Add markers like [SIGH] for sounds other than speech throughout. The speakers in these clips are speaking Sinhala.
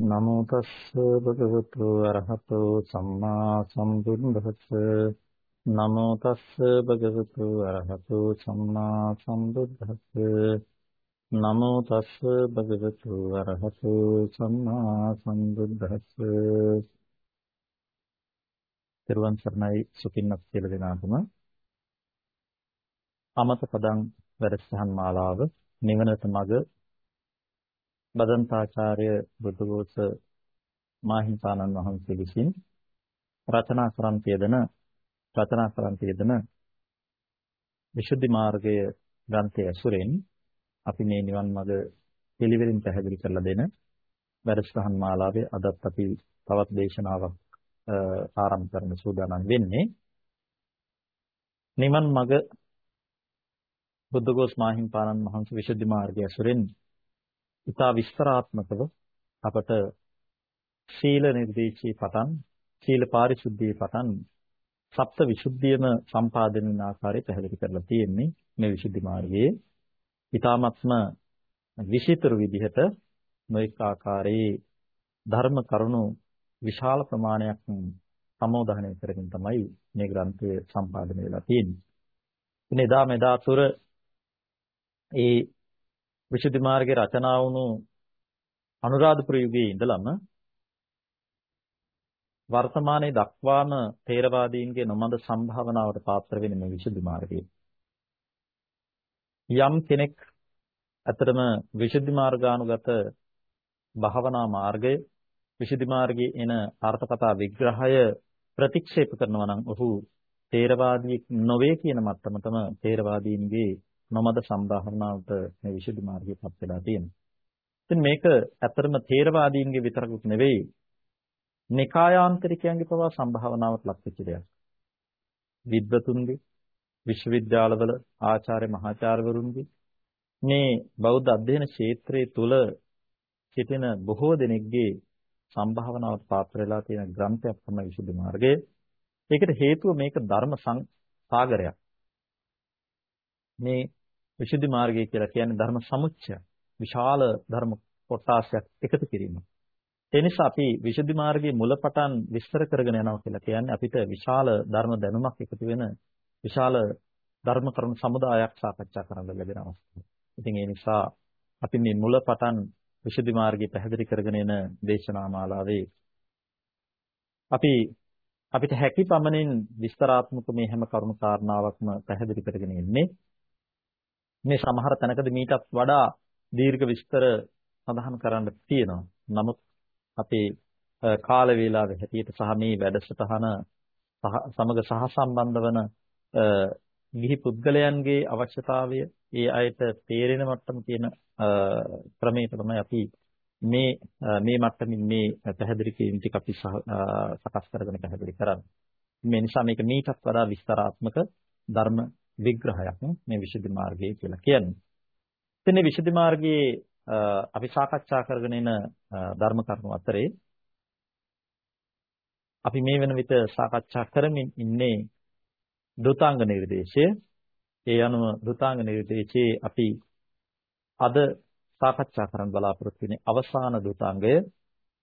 නමෝ තස්ස භගවතු අරහතෝ සම්මා සම්බුද්දස්ස. නමෝ තස්ස භගවතු අරහතෝ සම්මා සම්බුද්දස්ස. නමෝ තස්ස භගවතු අරහතෝ සම්මා සම්බුද්දස්ස. තෙරුවන් සරණයි සුපින්නක් කියලා දෙනාටම. අමත පදං වැඩසටහන් මාලාව නිවනට මඟ බදන්තාචාර්ය බුදුගෝස මාහිම්පාණන් වහන්සේ විසින් රචනා කරන් තියදෙන රචනා කරන් තියදෙන විසුද්ධි මාර්ගය ග්‍රන්ථය ඇසුරෙන් අපි මේ නිවන් මඟ පිළිවෙලින් පැහැදිලි කරලා දෙන වැඩසටහන් මාලාවේ අදත් අපි තවත් දේශනාවක් ආරම්භ කරන්න සූදානම් වෙන්නේ. නිවන් මඟ බුද්ධඝෝෂ මාහිම්පාණන් වහන්සේ විසුද්ධි මාර්ගය ඇසුරෙන් ඉතා විස්තරාත්මකව අපට සීල නිර්දේශී පටන් සීල පාරිශුද්ධියේ පටන් සප්ත විසුද්ධියම සම්පාදනය වෙන ආකාරය පැහැදිලි කරලා තියෙන්නේ මේ විසුද්ධි මාර්ගයේ ඊ타ත්ම විශේෂතර විදිහට නොඑක ආකාරයේ ධර්ම කරුණු විශාල ප්‍රමාණයක් සමෝධනය කරගෙන තමයි මේ ග්‍රන්ථය සම්පාදනය වෙලා තියෙන්නේ. ඉතින් එදා මෙදා තුර ඒ විසුද්ධි මාර්ගයේ රචනා වුණු අනුරාධපුර යුගයේ ඉඳලම වර්තමානයේ දක්වාම තේරවාදීන්ගේ නොමද සම්භාවනාවට පාත්‍ර වෙන මේ විසුද්ධි මාර්ගය. යම් කෙනෙක් අතරම විසුද්ධි මාර්ගානුගත භාවනා මාර්ගය විසුද්ධි මාර්ගයේ එන අර්ථකථා විග්‍රහය ප්‍රතික්ෂේප කරනවා නම් ඔහු තේරවාදී නොවේ කියන මට්ටමටම තේරවාදීන්ගේ නොමද සම්භාවනාවට මේ විසුද්ධි මාර්ගයපත් වෙලා තියෙනවා. ඉතින් මේක ඇත්තටම තේරවාදීන්ගේ විතරකුත් නෙවෙයි නිකායාන්තරිකයන්ගේ පවා සම්භාවනාවට ලක් වෙච්ච දෙයක්. විද්වතුන්ගේ විශ්වවිද්‍යාලවල ආචාර්ය මහාචාර්යවරුන්ගේ මේ බෞද්ධ අධ්‍යයන ක්ෂේත්‍රයේ තුල සිටින බොහෝ දෙනෙක්ගේ සම්භාවනාවට පාත්‍ර වෙලා තියෙන ග්‍රන්ථයක් තමයි විසුද්ධි මාර්ගය. ඒකට හේතුව මේක ධර්ම සාගරයක්. මේ විසුද්ධි මාර්ගය කියලා කියන්නේ ධර්ම සමුච්චය. විශාල ධර්ම කොටාසයක් එකතු කිරීම. ඒ නිසා අපි විසුද්ධි මාර්ගයේ මුලපටන් විස්තර කරගෙන යනවා කියලා කියන්නේ අපිට විශාල ධර්ම දැනුමක් එකතු වෙන විශාල ධර්ම කරුණු සමුදායක් සාකච්ඡා කරන්න ලැබෙන අවස්ථාවක්. ඉතින් ඒ නිසා අපි මේ මුලපටන් විසුද්ධි මාර්ගය පැහැදිලි කරගෙන එන දේශනා මාලාවේ අපි අපිට හැකි පමණින් විස්තරාත්මක මේ හැම කරුණු කාරණාවක්ම පැහැදිලි කරගෙන ඉන්නේ මේ සමහර තැනකදී මීටත් වඩා දීර්ඝ විස්තර සඳහන් කරන්න තියෙනවා. නමුත් අපේ කාල වේලාවේ හැටියට සහ මේ වැඩසටහන සමග සහසම්බන්ධ වන ගිහි පුද්ගලයන්ගේ අවශ්‍යතාවය ඒ අයට තේරෙන මට්ටම තියෙන ක්‍රමයක තමයි අපි මේ මේ මට්ටමින් මේ පැහැදිලි කිරීම ටික අපි සකස් කරගෙන පැහැදිලි කරන්නේ. මේ නිසා මේක මීටත් වඩා විස්තරාත්මක ධර්ම විග්‍රහයක් මේ විසුද්ධි මාර්ගය කියලා කියන්නේ. ඉතින් මේ විසුද්ධි මාර්ගයේ අපි සාකච්ඡා කරගෙන එන ධර්ම කරුණු අතරේ අපි මේ වෙන විට සාකච්ඡා කරමින් ඉන්නේ දුතාංග නිර්දේශය. ඒ අනුව දුතාංග නිර්දේශයේ අපි අද සාකච්ඡා කරන්න බලාපොරොත්තු වෙන්නේ අවසාන දුතාංගය.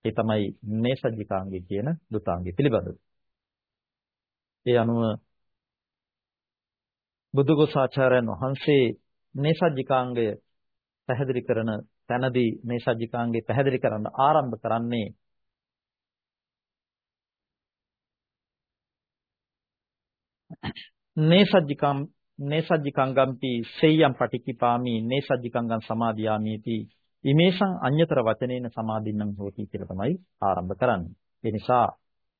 ඒ තමයි නේසජ්ජිකාංගය කියන දුතාංගය පිළිබඳව. ඒ අනුව බුදුගොසාචාර්යන් වහන්සේ නේසජ්ජිකාංගය පැහැදිලි කරන තැනදී නේසජ්ජිකාංගේ පැහැදිලි කරන්න ආරම්භ කරන්නේ නේසජ්ජිකම් නේසජ්ජිකංගම්පි සෙය්‍යම් පටික්කිපාමි නේසජ්ජිකංගම් සමාදියාමිති ඉමේෂං අඤ්‍යතර වචනේන සමාදින්නම් හෝති කියලා තමයි ආරම්භ කරන්නේ. ඒ නිසා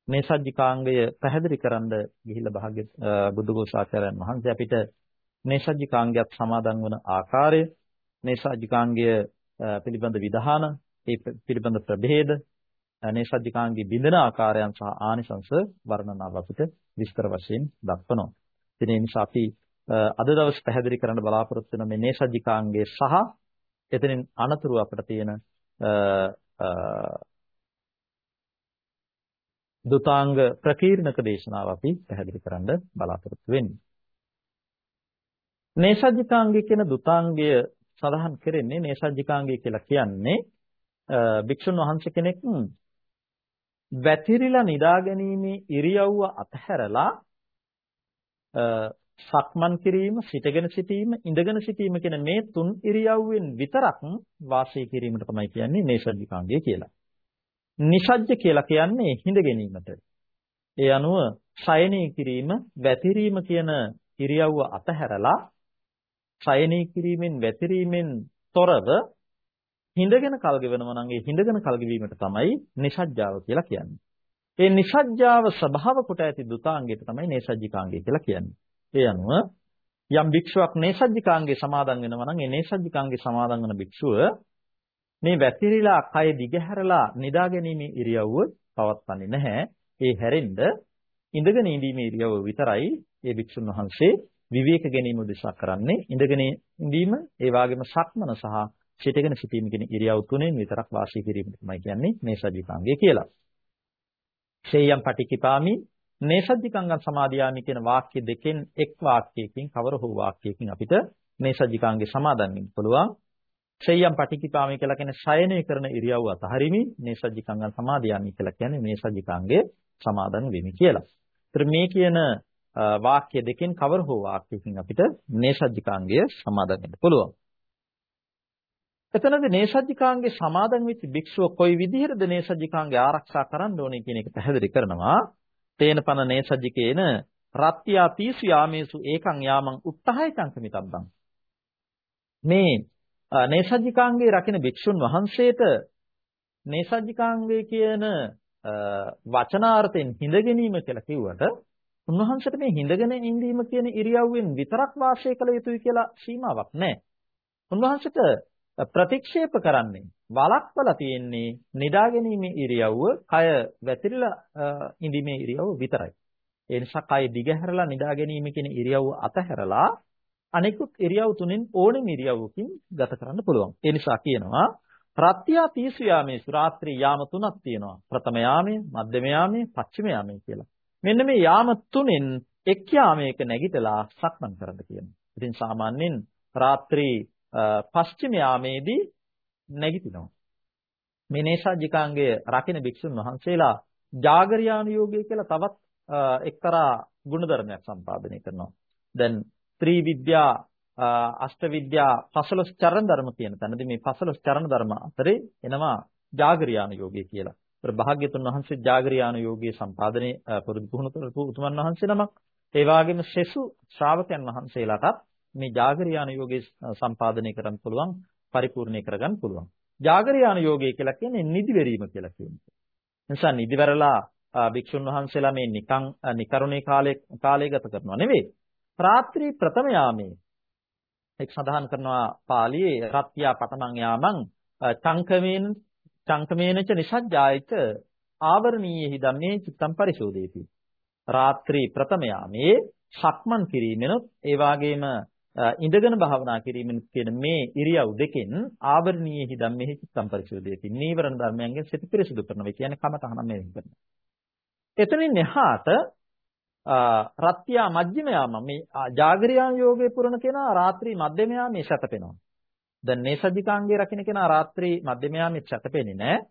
මේ සජ්ජිකාංගය පැහැදිලි කරන්න ගිහිල්ලා භාග්‍ය බුදුගෝසාචාර්යන් වහන්සේ අපිට මේ සජ්ජිකාංගයත් සමාදන් වන ආකාරය මේ සජ්ජිකාංගය පිළිබඳ විධාන ඒ පිළිබඳ ප්‍රභේද මේ සජ්ජිකාංගයේ බිඳන ආකාරයන් සහ ආනිසංස වර්ණනාව අපිට විස්තර වශයෙන් දක්වනවා. ඉතින් ඒ නිසා අපි අද දවස් පැහැදිලි කරන්න බලාපොරොත්තු වෙන මේ නේසජ්ජිකාංගයේ සහ එතනින් අනතුරු අපිට තියෙන දුතාංග ප්‍රකීර්ණක දේශනාව අපි පැහැදිලි කරන්න බලාපොරොත්තු වෙන්නේ. නේසජ්ජිකාංගය කියන දුතාංගය සඳහන් කරන්නේ නේසජ්ජිකාංගය කියලා කියන්නේ භික්ෂුන් වහන්සේ කෙනෙක් වැතිරිලා නිදාගැනීමේ ඉරියව්ව අතහැරලා සක්මන් කිරීම, සිටගෙන සිටීම, ඉඳගෙන සිටීම කියන මේ තුන් ඉරියව්වෙන් විතරක් වාසය කිරීමට තමයි කියන්නේ නේසජ්ජිකාංගය කියලා. නිසජ්ජ කියලා කියන්නේ හිඳ ගැනීමට. ඒ අනුව ශයනී කිරීම, වැතිරීම කියන ඉරියව්ව අතහැරලා ශයනී කිරීමෙන් වැතිරීමෙන් තොරව හිඳගෙන කල් ගෙවනවා නම් ඒ හිඳගෙන කල් ගෙවීමට තමයි නිසජ්ජාව කියලා කියන්නේ. ඒ නිසජ්ජාව ස්වභාව කොට ඇති දුතාංගයට තමයි නේසජ්ජිකාංගය කියලා කියන්නේ. ඒ අනුව යම් භික්ෂුවක් නේසජ්ජිකාංගේ සමාදන් වෙනවා නම් ඒ නේසජ්ජිකාංගේ සමාදන් වන භික්ෂුව මේ වැතිරිලා කය දිගහැරලා නිදා ගැනීමේ ඉරියව්ව පවත්වන්නේ නැහැ. ඒ හැරෙන්න ඉඳගෙන ඉඳීමේ ඉරියව්ව විතරයි ඒ භික්ෂුන් වහන්සේ විවේක ගැනීම උදෙසා කරන්නේ. ඉඳගෙන ඉඳීම ඒ වගේම සක්මන සහ සිටගෙන සිටීම කියන ඉරියව් තුනෙන් විතරක් වාසය කිරීම තමයි කියන්නේ මේ සජිකාංගය කියලා. ශේයම් පටිකිපාමි නේසජ්ජිකංගම් සමාදියාමි කියන වාක්‍ය දෙකෙන් එක් වාක්‍යයකින් කවර හෝ වාක්‍යයකින් අපිට නේසජ්ජිකාංගේ සමාදන් වෙන්න පුළුවන්. ශේයම් පටිකිපාමි කියලා කියන්නේ ශයනය කරන ඉරියව්ව අතහරිමි. නේසජ්ජිකංගම් සමාදියාමි කියලා කියන්නේ නේසජ්ජිකාංගේ සමාදන් වෙමි කියලා. ඒතර මේ කියන වාක්‍ය දෙකෙන් කවර හෝ වාක්‍යයකින් අපිට නේසජ්ජිකාංගය සමාදන් වෙන්න පුළුවන්. එතනදී නේසජ්ජිකාංගේ සමාදන් වෙච්ච භික්ෂුව කොයි විදිහටද නේසජ්ජිකාංගේ ආරක්ෂා කරන්න ඕනේ කියන එක පැහැදිලි කරනවා. තේනපන නේසජ්ජිකේන රත්ත්‍යා තීසු යාමේසු ඒකං යාමං උත්තහය චංකමිතබ්බං. මේ නේසජ්ජිකාංගේ රකින්න භික්ෂුන් වහන්සේට නේසජ්ජිකාංගේ කියන වචනාර්ථයෙන් හිඳ ගැනීම කියලා කිව්වට උන්වහන්සේට මේ හිඳගෙන ඉඳීම කියන ඉරියව්වෙන් විතරක් වාසය කළ යුතුයි කියලා සීමාවක් නැහැ. උන්වහන්සේට ප්‍රතික්ෂේප කරන්නේ වලක්වලා තියෙන්නේ නිදාගැනීමේ ඉරියව්ව කය වැතිරිලා ඉඳීමේ ඉරියව්ව විතරයි. ඒ නිසා කය දිගහැරලා නිදාගැනීම කියන ඉරියව්ව අතහැරලා අනිකුත් ඉරියව් තුනෙන් ඕනෙම ඉරියව්වකින් ගත කරන්න පුළුවන්. ඒ නිසා කියනවා ප්‍රත්‍යා තීසු යාමේ රාත්‍රී යාම තුනක් තියෙනවා. ප්‍රථම යාමය, මධ්‍යම යාමය, පස්චිම යාමය කියලා. මෙන්න මේ යාම තුනෙන් එක් යාමයක නැගිටලා සක්මන් කරන්න කියනවා. ඉතින් සාමාන්‍යයෙන් රාත්‍රී පස්චිම යාමේදී නැගිටිනවා. මේ නේසජිකාංගයේ රකින්න භික්ෂුන් වහන්සේලා ජාගරියානුയോഗය කියලා තවත් එක්තරා ගුණධර්මයක් සම්පාදනය කරනවා. දැන් ත්‍රිවිද්‍යා අෂ්ටවිද්‍යා 15 චරණ ධර්ම කියන තැනදී මේ 15 චරණ ධර්ම අතරේ එනවා జాగරියාන යෝගය කියලා. ඒතර භාග්‍යතුන් වහන්සේ జాగරියාන යෝගයේ සම්පාදනයේ පුරුදු පුහුණු කරපු උතුමන් වහන්සේ නමක්. ඒ වගේම ශෙසු ශ්‍රාවකයන් වහන්සේලාටත් මේ జాగරියාන යෝගයේ සම්පාදනය කරන්න පුළුවන්, පරිපූර්ණේ කරගන්න පුළුවන්. జాగරියාන යෝගය කියලා කියන්නේ නිදිවැරීම කියලා කියන්නේ. නිසා නිදිවැරලා භික්ෂුන් වහන්සේලා මේ නිකං නිකරුණේ කාලේ කාලය ගත කරනවා නෙවෙයි. රාත්‍රී ප්‍රථම යාමේ එක් සඳහන් කරනවා පාළියේ රත්ත්‍යා පටමං යාමං චංකමේන චංකමේනච නිසජ්ජායච ආවරණීයෙහි ධම්මේ චිත්තම් පරිශෝධේති. රාත්‍රී ප්‍රථම යාමේ සක්මන් කිරීමෙනුත් ඒ වාගේම ඉඳගෙන භාවනා කිරීමෙන් කියන මේ ඉරියව් දෙකෙන් ආවරණීය ධම්මෙහි චිත්තම් පරිශෝධයති. නීවරණ ධර්මයන්ගෙන් සිත පිරිසුදු කරනවා. කියන්නේ කමතහනම් මේ කරනවා. එතනින් එහාට රත්ත්‍යා මජ්ක්‍ධිම යාම මේ ජාගරියාන් යෝගේ පුරන කෙනා රාත්‍රී මධ්‍යම යාමේ සැතපෙනවා. දැන් නේසජිකාංගේ රකින්න කෙනා රාත්‍රී මධ්‍යම යාමේ සැතපෙන්නේ නැහැ.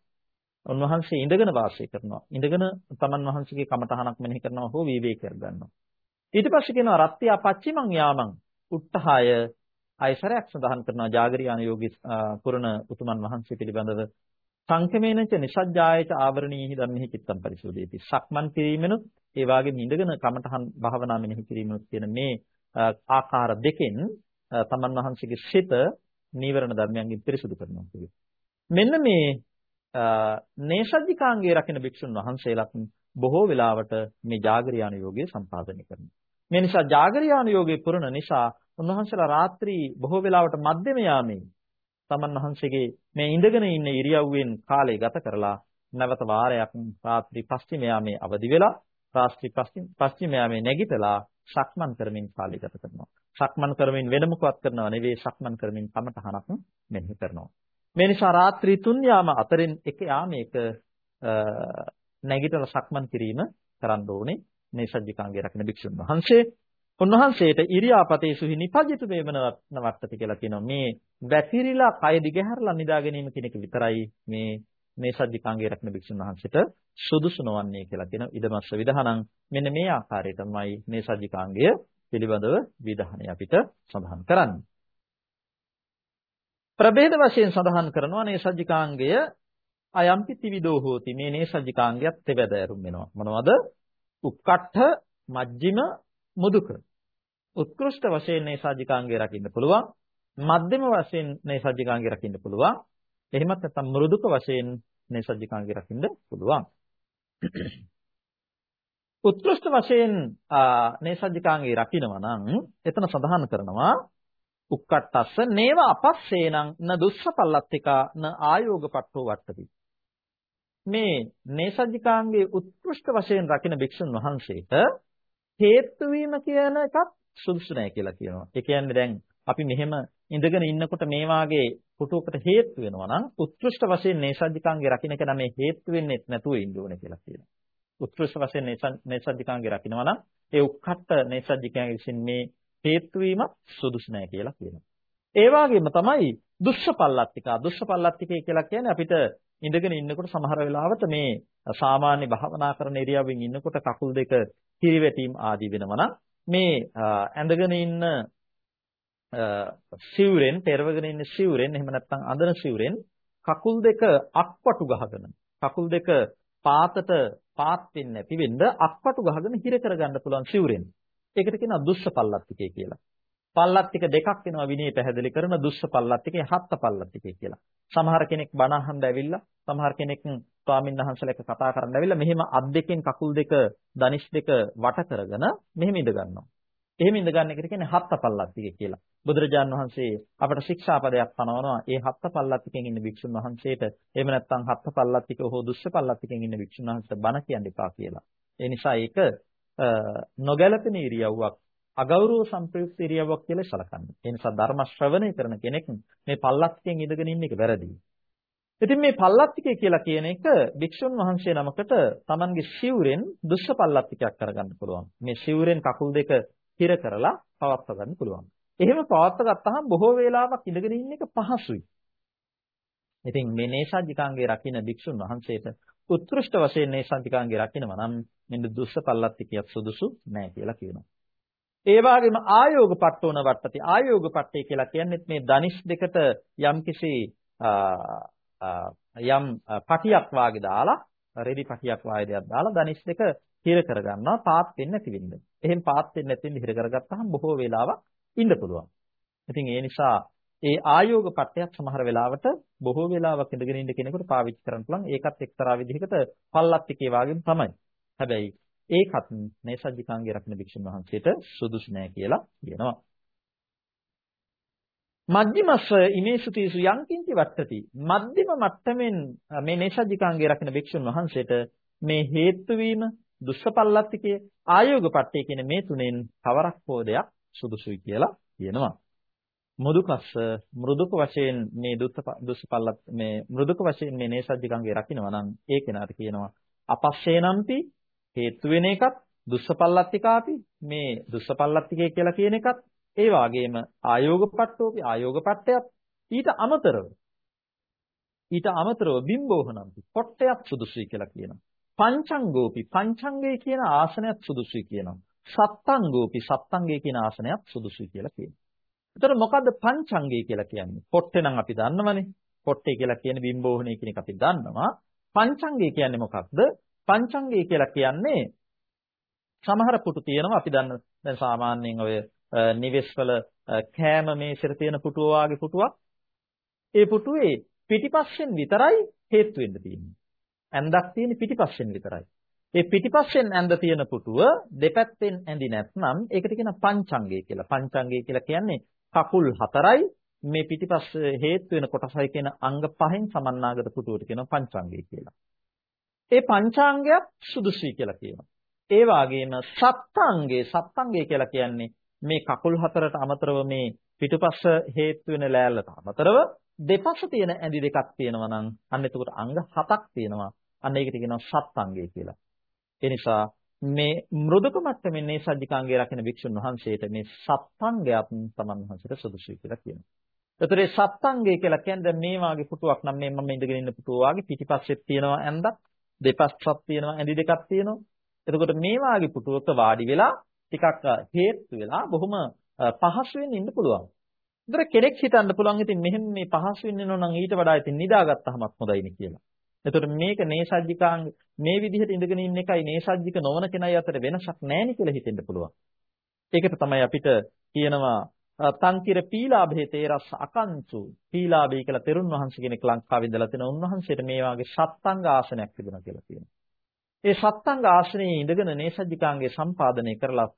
උන්වහන්සේ ඉඳගෙන වාසය කරනවා. ඉඳගෙන තමන් වහන්සේගේ කමතහනක් මෙනෙහි කරනවා හෝ විවේකයක් ගන්නවා. ඊට පස්සේ කියනවා රත්ත්‍යා පච්චිමං යාමං උත්තහාය අයසරයක් සඳහන් කරනවා ජාගරියාන යෝගී පුරණ උතුමන් වහන්සේ පිළිබඳව සංකමේනච නිසජ්ජායච ආවරණීහි ධම්මෙහි චිත්තම් පරිසෝදේති සක්මන් කිරීමෙනුත් ඒ වගේම ඉඳගෙන කමඨහන් භාවනා මෙනෙහි කිරීමෙනුත් කියන මේ ආකාර දෙකෙන් තමන් වහන්සේගේ සිත නීවරණ ධර්මයන්ගෙන් පිරිසුදු කරනවා කියන්නේ. මෙන්න මේ නේසජ්ජිකාංගයේ රකින්න භික්ෂුන් වහන්සේලාත් බොහෝ වෙලාවට මේ ජාගරියාන යෝගය සම්පාදනය කරනවා. මේ නිසා ජාගරියාන යෝගේ පුරණ නිසා උන්වහන්සේලා රාත්‍රී බොහෝ වෙලාවට මධ්‍යම යාමේ තමන් වහන්සේගේ මේ ඉඳගෙන ඉන්න ඉරියව්වෙන් කාලය ගත කරලා නැවත වාරයක් රාත්‍රී පස්චිම යාමේ අවදි වෙලා රාත්‍රී පස්චිම යාමේ නැගිටලා සක්මන් කරමින් කාලය ගත කරනවා. සක්මන් කරමින් වෙන මොකවත් කරනව නෙවෙයි සක්මන් කරමින් කමටහනක් මෙනෙහි කරනවා. මේ නිසා රාත්‍රී තුන් යාම අතරින් එක යාමයක නැගිටලා සක්මන් කිරීම කරන්න ඕනේ. මේ සජ්ජිකාංගය රකින්න භික්ෂුන් වහන්සේ උන්වහන්සේට ඉරියාපතේසුහි නිපජිත වේමන වට්ටති කියලා කියනවා. මේ වැතිරිලා කය දිගහැරලා නිදා ගැනීම කියන එක විතරයි මේ මේ සජ්ජිකාංගයේ රැකෙන භික්ෂුන් වහන්සේට සුදුසු නොවන්නේ කියලා කියන ඉදමස්ස විධානං මෙන්න මේ ආකාරයටමයි මේ සජ්ජිකාංගය පිළිබඳව විධානය අපිට සඳහන් කරන්නේ. ප්‍රභේද වශයෙන් සඳහන් කරනවා මේ සජ්ජිකාංගය අයම්පි ත්‍රිවිධෝ හෝති. මේ නේසජ්ජිකාංගයත් තෙවද ඇරුම් වෙනවා. මොනවද? උක්කට්ඨ මජ්ජිම මුදුක. උත්කෘෂ්ඨ වශයෙන් නේසජ්ජිකාංගය රකින්න පුළුවන්. මධ්‍යම වශයෙන් නේසජ්ජිකාංගය රකින්න පුළුවන්. එහෙමත් නැත්නම් මෘදුක වශයෙන් නේසජ්ජිකාංගය රකින්න පුළුවන් උත්කෘෂ්ඨ වශයෙන් නේසජ්ජිකාංගය රකින්නවා නම් එතන සඳහන් කරනවා උක්කට්ටස්ස නේව අපස්සේනං න දුස්සපල්ලත්තිකා න ආයෝගපට්ඨෝ වට්ටති මේ නේසජ්ජිකාංගයේ උත්කෘෂ්ඨ වශයෙන් රකින්න භික්ෂුන් වහන්සේට හේතු වීම කියන එකත් සුදුසු නැහැ කියලා කියනවා. ඒ කියන්නේ දැන් අපි මෙහෙම ඉඳගෙන ඉන්නකොට මේ වාගේ පුටුවකට හේතු වෙනවා නම් උත්කෘෂ්ඨ වශයෙන් නේසජ්ජිකාංගේ රකින්න එක නම් මේ හේතු වෙන්නේ නැතුව ඉන්න ඕනේ කියලා කියනවා. උත්කෘෂ්ඨ වශයෙන් නේසජ්ජිකාංගේ රකින්නවා නම් ඒ උක්කට්ට නේසජ්ජිකාංගේ විසින් මේ හේතු වීම සුදුසු නැහැ කියලා කියනවා. ඒ වගේම තමයි දුෂ්පල්ලත්තිකා දුෂ්පල්ලත්තිකේ කියලා කියන්නේ අපිට ඉඳගෙන ඉන්නකොට සමහර වෙලාවට මේ සාමාන්‍ය භාවනා කරන ඉරියව්වෙන් ඉන්නකොට කකුල් දෙක කිරිවැටීම් ආදී වෙනවා නම් මේ ඇඳගෙන ඉන්න සිවුරෙන් පෙරවගෙන ඉන්න සිවුරෙන් එහෙම නැත්නම් අඳන සිවුරෙන් කකුල් දෙක අක්වටු ගහගෙන කකුල් දෙක පාතට පාත් වෙන්නේ නැති වෙන්න අක්වටු ගහගෙන හිර කරගන්න පුළුවන් සිවුරෙන්. ඒකට කියනවා දුස්ස පල්ලත්තිකේ කියලා. පල්ලත්තික දෙකක් වෙනවා විනය පැහැදිලි කරන දුස්ස පල්ලත්තිකේ හත්ත පල්ලත්තිකේ කියලා. සමහර කෙනෙක් බණ අහන්න ඇවිල්ලා සමහර කෙනෙක් ස්වාමීන් වහන්සේලා එක කතා කරන්න ඇවිල්ලා මෙහෙම අත් දෙකෙන් කකුල් දෙක දනිෂ් දෙක වට කරගෙන මෙහෙම ඉඳ ගන්නවා. එහෙම ඉඳ ගන්න එකට කියන්නේ හත්ත පල්ලත්තික කියලා. බුදුරජාන් වහන්සේ අපට ශික්ෂාපදයක් පනවනවා. ඒ හත්ත පල්ලත්තිකෙන් ඉන්න භික්ෂුන් වහන්සේට එහෙම නැත්නම් හත්ත පල්ලත්තික හෝ දුස්ස පල්ලත්තිකෙන් ඉන්න භික්ෂුන් වහන්සේට බණ කියන්න එපා කියලා. ඒ නිසා ඒක නොගැලපෙන ඉරියව්වක් අගෞරව සම්ප්‍රයුක්ත ඉරියව්වක් කියලා සලකන්නේ. ඒ නිසා ධර්ම ශ්‍රවණය කරන කෙනෙක් මේ පල්ලත්තිකෙන් ඉඳගෙන ඉන්න එක වැරදි. ඉතින් මේ පල්ලත්තිකය කියලා කියන එක භික්ෂුන් වහන්සේ නමකට Tamanගේ සිවුරෙන් දුෂ්ෂ පල්ලත්තිකයක් කරගන්න පුළුවන්. මේ සිවුරෙන් කකුල් දෙක හිර කරලා පවත්වා ගන්න පුළුවන්. එහෙම පවත්වා ගත්තාම බොහෝ වේලාවක් ඉඳගෙන ඉන්න එක පහසුයි. ඉතින් මේ නේසජ්ජිකාංගේ රකින්න භික්ෂුන් වහන්සේට උත්කෘෂ්ඨ වශයෙන් නේසජ්ජිකාංගේ රකින්නවා නම් මෙන්න දුෂ්ෂ පල්ලත්තිකයක් සුදුසු නැහැ කියලා කියනවා. ඒ වගේම ආයෝග පට්ටෝන වට්ටති ආයෝග පට්ටේ කියලා කියන්නේ මේ ධනිෂ් දෙකට යම්කිසි යම් පටියක් වාගේ දාලා රෙදි පටියක් වාගේ දෙයක් දාලා ධනිෂ් දෙක හිර කරගන්නවා පාත් වෙන්නේ නැති වෙන්න. එහෙන් පාත් වෙන්නේ නැති වෙන්න හිර කරගත්තාම බොහෝ වේලාවක් ඉන්න පුළුවන්. ඉතින් ඒ නිසා ඒ ආයෝග පට්ටයක් සමහර වෙලාවට බොහෝ වෙලාවක් ඉඳගෙන ඉන්න කෙනෙකුට පාවිච්චි කරන්න පුළුවන්. ඒකත් එක්තරා විදිහකට පල්ලත්තිකේ වාගෙම තමයි. හැබැයි ඒකත් මේ සජ්ජිකාංගය රකින්න භික්ෂුන් වහන්සේට සුදුසු නෑ කියලා කියනවා. මධ්‍යමස්ස ඉමේසුතිසු යංකින්ති වට්ටති. මධ්‍යම මට්ටමින් මේ නේසජ්ජිකාංගය රකින්න භික්ෂුන් වහන්සේට මේ හේතු වීම දුස්සපල්ලත්තිකය ආයෝගපට්ඨය කියන මේ තුනෙන් කවරක් හෝ දෙයක් සුදුසුයි කියලා කියනවා. මුදුකස්ස මෘදුක වශයෙන් මේ දුස්සපල්ලත් මේ මෘදුක වශයෙන් මේ නේසජ්ජිකාංගය රකින්නවා නම් ඒ කෙනාට කියනවා අපස්සේනම්පි හේතු වෙන එකත් දුස්සපල්ලත්තිකාපි මේ දුස්සපල්ලත්තිකය කියලා කියන එකත් ඒ වාගේම ආයෝගපට්ඨෝපි ආයෝගපට්ඨයත් ඊට අමතරව ඊට අමතරව බිම්බෝහනම්පි පොට්ටයක් සුදුසුයි කියලා කියනවා පංචංගෝපි. පංචංගය කියන ආසනයත් සුදුසුයි කියනවා. සත්තංගෝපි. සත්තංගය කියන ආසනයත් සුදුසුයි කියලා කියනවා. එතකොට මොකද්ද පංචංගය කියලා කියන්නේ? පොට්ටේ නම් අපි දන්නවනේ. පොට්ටේ කියලා කියන බිම්බෝහණය කියන එක අපි දන්නවා. පංචංගය කියන්නේ මොකක්ද? පංචංගය කියලා කියන්නේ සමහර පුටු තියෙනවා. අපි දන්න දැන් සාමාන්‍යයෙන් ඔය නිවෙස්වල කෑම මේසෙර තියෙන පුටුව වාගේ පුටුවක්. ඒ පුටුවේ පිටිපස්සෙන් විතරයි හේතු වෙන්න තියෙන්නේ. ඇඳක් තියෙන පිටිපස්සෙන් විතරයි. ඒ පිටිපස්සෙන් ඇඳ තියෙන පුටුව දෙපැත්තෙන් ඇඳි නැත්නම් ඒකට කියන පංචංගය කියලා. පංචංගය කියලා කියන්නේ කකුල් හතරයි මේ පිටිපස්ස හේතු වෙන කොටසයි කියන අංග පහෙන් සමන්නාගත පුටුවට කියනවා පංචංගය කියලා. ඒ පංචාංගයක් සුදුසුයි කියලා කියනවා. ඒ වගේම සප්තාංගේ සප්තාංගය කියලා කියන්නේ මේ කකුල් හතරට අමතරව මේ පිටුපස්ස හේතු වෙන ලෑල්ලට අමතරව දෙපස තියෙන ඇඳි දෙකක් තියෙනවා නම් අන්න එතකොට අංග හතක් තියෙනවා. අන්න ඒකට කියනවා සප්තාංගය කියලා. ඒ නිසා මේ මෘදුක මට්ටමේ නේසජ්ජිකාංගය රකින්න භික්ෂුන් වහන්සේට මේ සත්ංගයත් තමන් වහන්සේට සුදුසුයි කියලා කියනවා. ඒතර ඒ සත්ංගය කියලා කියන්නේ මේ වාගේ පුටුවක් නම් මේ මම ඉඳගෙන ඉන්න පුටුව වාගේ පිටිපස්සෙත් තියෙනවා ඇඳක් දෙපස්සක් තියෙනවා ඇඳි දෙකක් තියෙනවා. එතකොට මේ වාගේ පුටුවක වාඩි වෙලා ටිකක් හේතු වෙලා බොහොම පහසුවෙන් ඉන්න පුළුවන්. ඒතර කෙනෙක් හිතන්න පුළුවන් ඉතින් මෙහෙම මේ පහසුවෙන් ඉන්නව නම් ඊට වඩා ඉතින් නිදාගත්තහමත් හොඳයිනේ කියලා. එතකොට මේක නේසජ්ජිකාංග මේ විදිහට ඉඳගෙන ඉන්න එකයි නේසජ්ජික නොවන කෙනයි අතර වෙනසක් නැහැ කියලා හිතෙන්න පුළුවන්. ඒකට තමයි අපිට කියනවා තංකිර පීලාභේ තේරස් අකංචු පීලාභේ කියලා තෙරුන් වහන්සේ කෙනෙක් ලංකාවේ ඉඳලා තියෙන උන්වහන්සේට මේ වගේ සත්ංග ආසනයක් තිබුණා කියලා කියනවා. ඒ සත්ංග ආසනයේ ඉඳගෙන නේසජ්ජිකාංගේ සම්පාදනය කරලා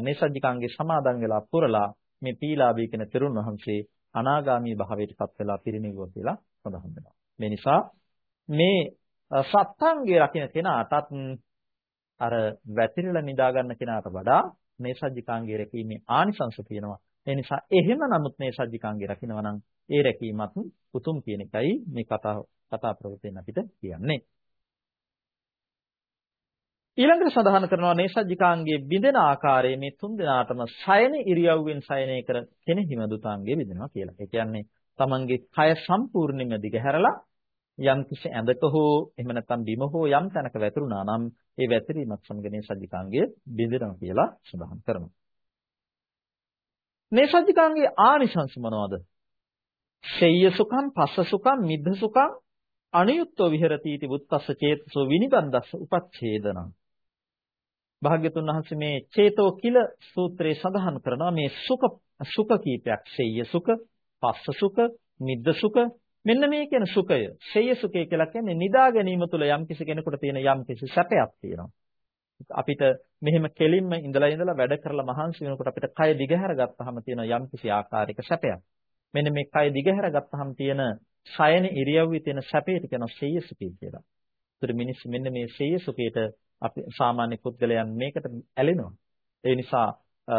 නේසජ්ජිකාංගේ සමාදන් වෙලා පුරලා මේ පීලාභී කියන තෙරුන් වහන්සේ අනාගාමී භාවයට පත් වෙලා පිරිනිවුවා කියලා සඳහන් වෙනවා. මේ නිසා මේ සත්ංගයේ රකින්න කෙනාටත් අර වැතිරිලා නිදා ගන්න කෙනාට වඩා මේ සජ්ජිකාංගයේ රැකීමේ ආනිසංශ තියෙනවා. ඒ නිසා එහෙම නමුත් මේ සජ්ජිකාංගයේ රකින්නවා නම් ඒ රැකීමත් උතුම් කියන එකයි මේ කතා කතා ප්‍රවෘත්තියෙන් අපිට කියන්නේ. ඊළඟට සඳහන් කරනවා නේසජ්ජිකාංගයේ බිඳෙන ආකාරයේ මේ තුන් දෙනාටම සයන ඉරියව්වෙන් සයනය කර කෙනෙහිම දුතාංගයේ බිඳෙනවා කියලා. ඒ කියන්නේ තමන්ගේ කය සම්පූර්ණයෙන්ම දිගහැරලා යම් කිසි ඇඳක හෝ එහෙම නැත්නම් බිම හෝ යම් තැනක වැතුරුණා නම් ඒ වැතිරීමත් සමග නේසජ්ජිකාංගය බිඳෙනවා කියලා සඳහන් කරනවා. නේසජ්ජිකාංගයේ ආනිශංස මොනවද? ශෙය්‍ය සුඛං, පස්ස සුඛං, මිද්ධ සුඛං, අනියුක්තෝ විහෙරති इति බුත්තස්ස චේතසෝ විනිබන්දස්ස උපච්ඡේදනං. භාග්‍යතුන් වහන්සේ මේ චේතෝ කිල සූත්‍රයේ සඳහන් කරනවා මේ සුඛ සුඛ කීපයක් ශෙය්‍ය සුඛ, පස්ස සුඛ, මිද්ධ සුඛ, මෙන්න මේ කියන සුඛය, ශේය සුඛය කියලා කියන්නේ නිදා ගැනීම තුළ යම් කිසි කෙනෙකුට තියෙන යම් කිසි සැපයක් තියෙනවා. අපිට මෙහෙම කෙලින්ම ඉඳලා ඉඳලා වැඩ කරලා මහන්සි වෙනකොට අපිට කය දිගහැර ගත්තාම තියෙන යම් කිසි ආකාරයක සැපයක්. මෙන්න මේ කය දිගහැර ගත්තාම තියෙන ශයන ඉරියව්වේ තියෙන සැපයට කියනවා ශේය සුඛය කියලා. ඒතර මිනිස්සු මෙන්න මේ ශේය සුඛයට අපි සාමාන්‍ය පුද්ගලයන් මේකට ඇලෙනවා. ඒ නිසා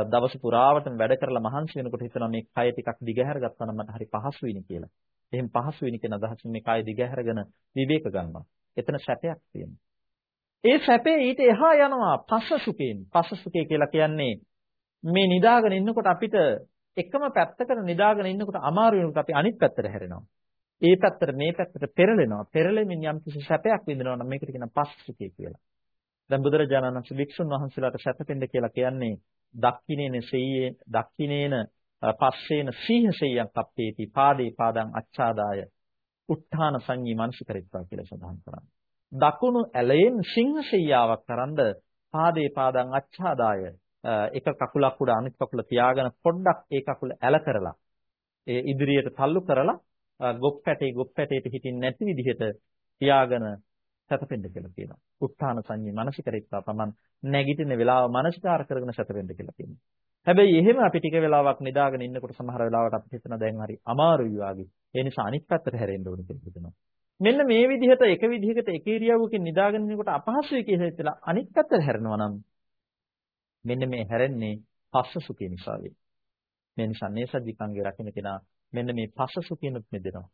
දවස පුරාවටම වැඩ කරලා මහන්සි වෙනකොට හිතනවා මේ කය ටිකක් දිගහැර ගත්තා නම් මට හරි පහසුයිනේ කියලා. එහෙන් පහසු වෙන කියන අදහසින් මේ කාය දිගහැරගෙන විවේක ගන්නවා. එතන සැපයක් තියෙනවා. ඒ සැපේ ඊට එහා යනවා පස්ස සුඛයෙන්. පස්ස සුඛය කියලා කියන්නේ මේ නිදාගෙන ඉන්නකොට අපිට එකම පැත්තකට නිදාගෙන ඉන්නකොට අමාරු වෙනකොට අපි අනිත් පැත්තට හැරෙනවා. ඒ පැත්තට මේ පැත්තට පෙරලෙනවා. පෙරලෙමින් යම් කිසි සැපයක් විඳිනවා නම් මේකට කියන පස්ස සුඛය කියලා. දැන් බුදුරජාණන් වහන්සේ වික්ෂුන් වහන්සේලාට සැපෙන්න කියලා කියන්නේ දක්ඛිනේන සෙය්යේ දක්ඛිනේන පස්සේන සීහසෙය්‍යං කප්පේති පාදේ පාදං අච්ඡාදාය උත්ථාන සංඤී මනසිකරිත්වා කියලා සඳහන් කරන්නේ. දකුණු ඇලයෙන් සිංහසෙය්‍යාවක් කරන්ද පාදේ පාදං අච්ඡාදාය එක කකුලක් උඩ අනිත් කකුල තියාගෙන පොඩ්ඩක් ඒ කකුල ඇල කරලා ඒ ඉදිරියට තල්ලු කරලා ගොප් පැටේ ගොප් පැටේට හිටින් නැති විදිහට තියාගෙන සැතපෙන්න කියලා කියනවා. උත්ථාන සංඤී මනසිකරිත්වා පමන් නැගිටින වෙලාව මනසිකාර කරගෙන සැතපෙන්න කියලා කියනවා. හැබැයි එහෙම අපි ටික වෙලාවක් නිදාගෙන ඉන්නකොට සමහර වෙලාවට අපිට හිතන දැන් හරි අමාරුයි වගේ. ඒ නිසා අනිත් පැත්තට හැරෙන්න ඕනේ කියලා හිතනවා. මෙන්න මේ විදිහට එක විදිහකට එක ඉරියව්වකින් නිදාගෙන ඉන්නකොට අපහසුයි කියලා හිතලා අනිත් පැත්තට හැරෙනවා නම් මෙන්න මේ හැරෙන්නේ පස්ස සුඛය නිසා වේ. මේ නිසා නේසජිකංගේ රකින්න කෙනා මෙන්න මේ පස්ස සුඛිනුත් මිදෙනවා.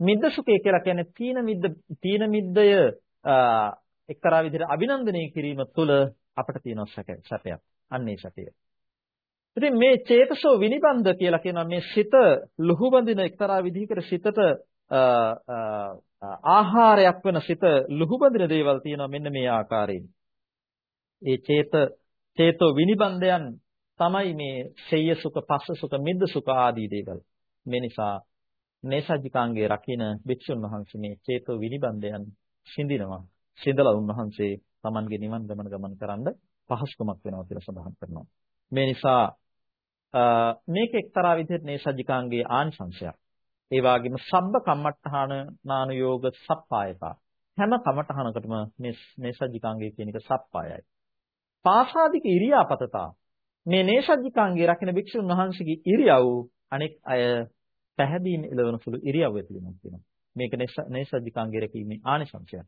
මිද්ද සුඛය කියලා කියන්නේ තීන මිද්ද තීන මිද්දය එක්තරා විදිහට අභිනන්දනය කිරීම තුළ අපට තියෙන සැපයක්. අන්නේ සැපය. ඉතින් මේ චේතසෝ විනිබන්ධ කියලා කියනවා මේ සිත ලුහුබඳින එක්තරා විදිහකට සිතට ආහාරයක් වෙන සිත ලුහුබඳින දේවල් තියෙනවා මෙන්න මේ ආකාරයෙන්. ඒ චේත චේතෝ විනිබන්ධයන් තමයි මේ සෙය්‍ය සුඛ, පස්ස සුඛ, මිද්ද සුඛ ආදී දේවල්. මේ නිසා නේසජිකාංගේ රකින්න භික්ෂුන් වහන්සේ මේ චේතෝ විනිබන්ධයන් සිඳිනවා. සිඳලා උන්වහන්සේ Tamanගේ නිවන් ගමන ගමන් කරන්න පහසුකමක් වෙනවා කියලා සඳහන් කරනවා. මේ නිසා මේක එක්තරා විදිහට නේසජිකාංගයේ ආංශංශයක්. ඒ වගේම සබ්බ කම්මට්ඨාන නානුയോഗ සප්පායතා. හැම කමඨහනකටම මේ නේසජිකාංගය කියන එක සප්පායයි. පාසාදික ඉරියාපතතා. මේ නේසජිකාංගයේ රකින්න භික්ෂුන් වහන්සේගේ ඉරියව් අනෙක් අය පැහැදීම එළවන සුළු ඉරියව්ව තියෙනවා කියනවා. මේක නේසජිකාංගයේ රැකීමේ ආනිසංශයක්.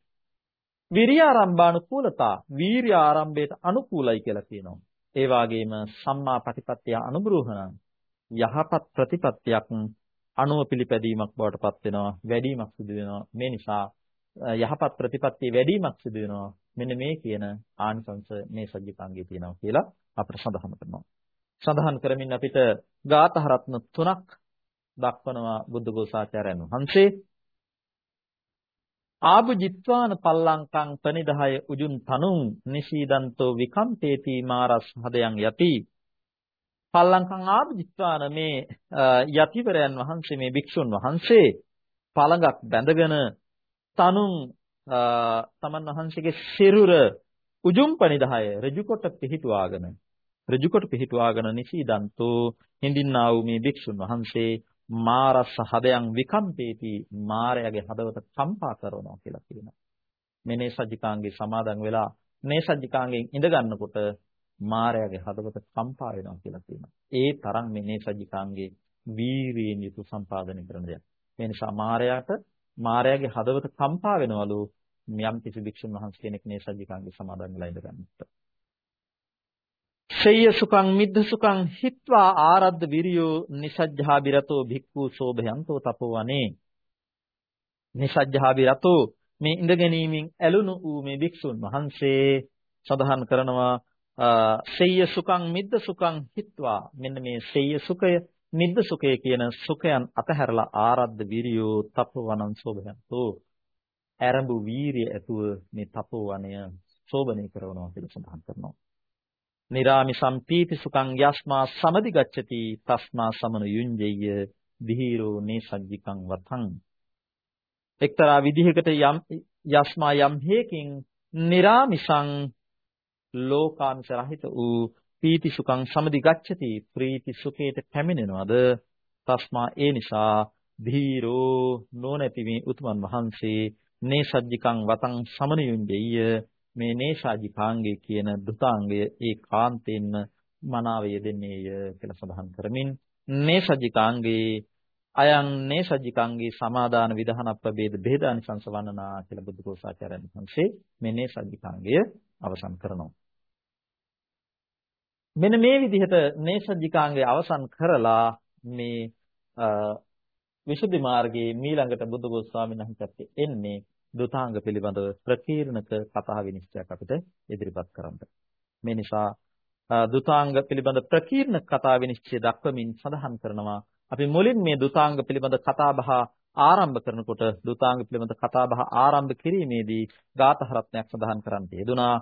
විරිය ආරම්භානුකූලතා වීර්ය ආරම්භයට අනුකූලයි කියලා කියනවා. ඒ වගේම සම්මා ප්‍රතිපත්තිය අනුබ්‍රෝහණ යහපත් ප්‍රතිපත්තියක් අනුව පිළිපැදීමක් බවට පත් වෙනවා වැඩිමක් සිදු වෙනවා මේ නිසා යහපත් ප්‍රතිපත්තිය වැඩිමක් සිදු වෙනවා මෙන්න මේ කියන ආනිසංස මේ සජ්ජිකාංගයේ තියෙනවා කියලා අපිට සඳහන් කරනවා. සඳහන් කරමින් අපිට ගාථා රත්න තුනක් දක්වනවා බුද්ධ ඝෝසාචාර්යයන් වහන්සේ. ආභුජිත්වාන පල්ලංකං පනිදහය උජුන් තනුං නිශීදන්තෝ විකම්පේති මාරස් හදයන් යති පල්ලංකං ආභුජිත්වාන මේ යතිවරයන් වහන්සේ මේ භික්ෂුන් වහන්සේ පළඟක් බැඳගෙන තනුං තමන් වහන්සේගේ සිරුර උජුම් පනිදහය ඍජු කොට පිහිටුවාගෙන ඍජු කොට පිහිටුවාගෙන නිසීදන්තෝ හිඳින්නා වූ මේ භික්ෂුන් වහන්සේ මාරස හදයන් විකම්පේති මාරයාගේ හදවත කම්පා කරනවා කියලා කියනවා. මෙනේ සජ්ජිකාංගේ සමාදන් වෙලා මේ සජ්ජිකාංගෙන් ඉඳ ගන්නකොට මාරයාගේ හදවත කම්පා වෙනවා කියලා කියනවා. ඒ තරම් මෙනේ සජ්ජිකාංගේ වීරියෙන් යුතු සම්පාදනය කරන දෙයක්. මේ නිසා මාරයාට මාරයාගේ හදවත කම්පා වෙනවලු යම් කිසි භික්ෂුන් වහන්සේ කෙනෙක් මේ සජ්ජිකාංගේ සමාදන් වෙලා ඉඳ ගන්නකොට. ශේය සුඛං මිද්ද සුඛං හිත්වා ආරද්ධ විරියෝ නිසජ්ජා බිරතෝ භික්ඛු සෝභයන්තෝ තපෝවනේ. නිසජ්ජා බිරතෝ මේ ඉඳ ගැනීමෙන් ඇලුණු වූ මේ භික්ෂුන් වහන්සේ සඳහන් කරනවා ශේය සුඛං මිද්ද සුඛං හිත්වා. මෙන්න මේ ශේය සුඛය මිද්ද සුඛය කියන සුඛයන් අතහැරලා ආරද්ධ විරියෝ තපෝවනං සෝභයන්තෝ. ආරම්භ වීරිය ඇතුව මේ තපෝවනය සෝබනේ කරනවා කියලා සඳහන් කරනවා. නිරාමිසම් පීති සුඛං යස්මා සමදි ගච්ඡති තස්මා සමන යුඤ්ජය දිහිරෝ නේසජ්ජිකං වතං. එක්තරා විදිහකට යම් යස්මා යම් හේකින් නිරාමිසං ලෝකාංශ රහිත වූ පීති සුඛං සමදි ගච්ඡති ප්‍රීති සුඛයට පැමිණෙනවද? තස්මා ඒ නිසා ධීරෝ නොනැති මේ උතුමන් වහන්සේ නේසජ්ජිකං වතං සමනියුඤ්ජය මේ නේසාජිකාංගය කියන දුතාංගය ඒ කාන්තෙන්ම මනාව යෙදෙන්නේය කියලා සඳහන් කරමින් නේසජිකාංගේ අයං නේසජිකාංගේ සමාදාන විධාන ප්‍රභේද බෙදානිසංස වන්නනා කියලා බුදු කෝසාචාර්යන් වහන්සේ මේ නේසජිකාංගය අවසන් කරනවා. මෙන්න මේ විදිහට නේසජිකාංගය අවසන් කරලා මේ විසුද්ධි මාර්ගයේ මීළඟට බුදු ගෝස්වාමීන් වහන්සේ එන්නේ දුතාංග පිළිබඳව ප්‍රකීර්ණක කතා විනිශ්චයක් අපිට ඉදිරිපත් කරන්න. මේ නිසා දුතාංග පිළිබඳ ප්‍රකීර්ණ කතා විනිශ්චය දක්වමින් සඳහන් කරනවා අපි මුලින් මේ දුතාංග පිළිබඳ කතා බහ ආරම්භ කරනකොට දුතාංග පිළිබඳ කතා බහ ආරම්භ කිරීමේදී ගාථා රත්නයක් සඳහන් කරන්න යෙදුනා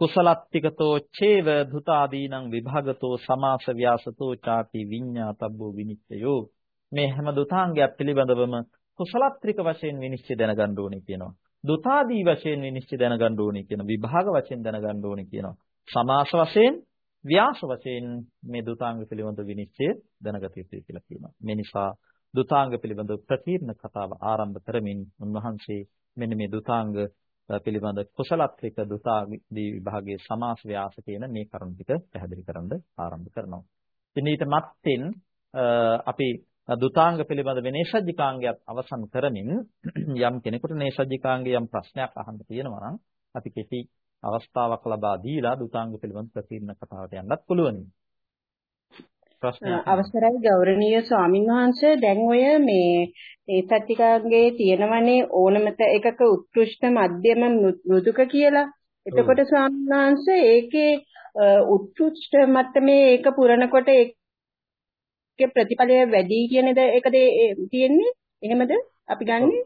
කුසලත්තිකතෝ චේව දුතාදීනං විභාගතෝ සමාස ව්‍යාසතෝ ചാති විඤ්ඤාතබ්බෝ විනිච්ඡයෝ මේ හැම දුතාංගයක් පිළිබඳවම කුසලත්‍රික වශයෙන් විනිශ්චය දැනගන්න ඕනේ කියනවා. දුතාදී වශයෙන් විනිශ්චය දැනගන්න ඕනේ කියන විභාග වශයෙන් දැනගන්න ඕනේ කියනවා. සමාස වශයෙන් ව්‍යාස වශයෙන් මේ දුතාංග පිළිබඳ විනිශ්චය දැනගත යුතුයි කියලා කියනවා. මේ නිසා දුතාංග පිළිබඳ ප්‍රකීර්ණ කතාව ආරම්භ කරමින් උන්වහන්සේ මෙන්න මේ දුතාංග පිළිබඳ කුසලත්‍රික දුතාදී විභාගයේ සමාස ව්‍යාස කියන මේ කරුණු ටික පැහැදිලි කරන්න ආරම්භ කරනවා. ඉතින් ඊට මත්තෙන් අපි දුතාංග පිළිබඳ වෙනේසජ්ජිකාංගයත් අවසන් කරමින් [CLEARS THROAT] යම් කෙනෙකුට නේසජ්ජිකාංගයේ යම් ප්‍රශ්නයක් අහන්න තියෙනවා නම් අපි කෙටි අවස්ථාවක් ලබා දීලා දුතාංග පිළිබඳ ප්‍රතිර්ණ කතාවට යන්නත් පුළුවන්. අවසරයි ගෞරවනීය ස්වාමින් වහන්සේ දැන් ඔය මේ නේසජ්ජිකාංගයේ තියෙනවනේ ඕනම එකක උත්කෘෂ්ඨ මධ්‍යම මෘදුක කියලා. එතකොට ස්වාමීන් වහන්සේ ඒකේ උත්කෘෂ්ඨ මට්ටමේ ඒක පුරනකොට ඒකේ ප්‍රතිඵලය වැඩි කියන එකද තියෙන්නේ? එහෙමද? අපි ගන්නෙ?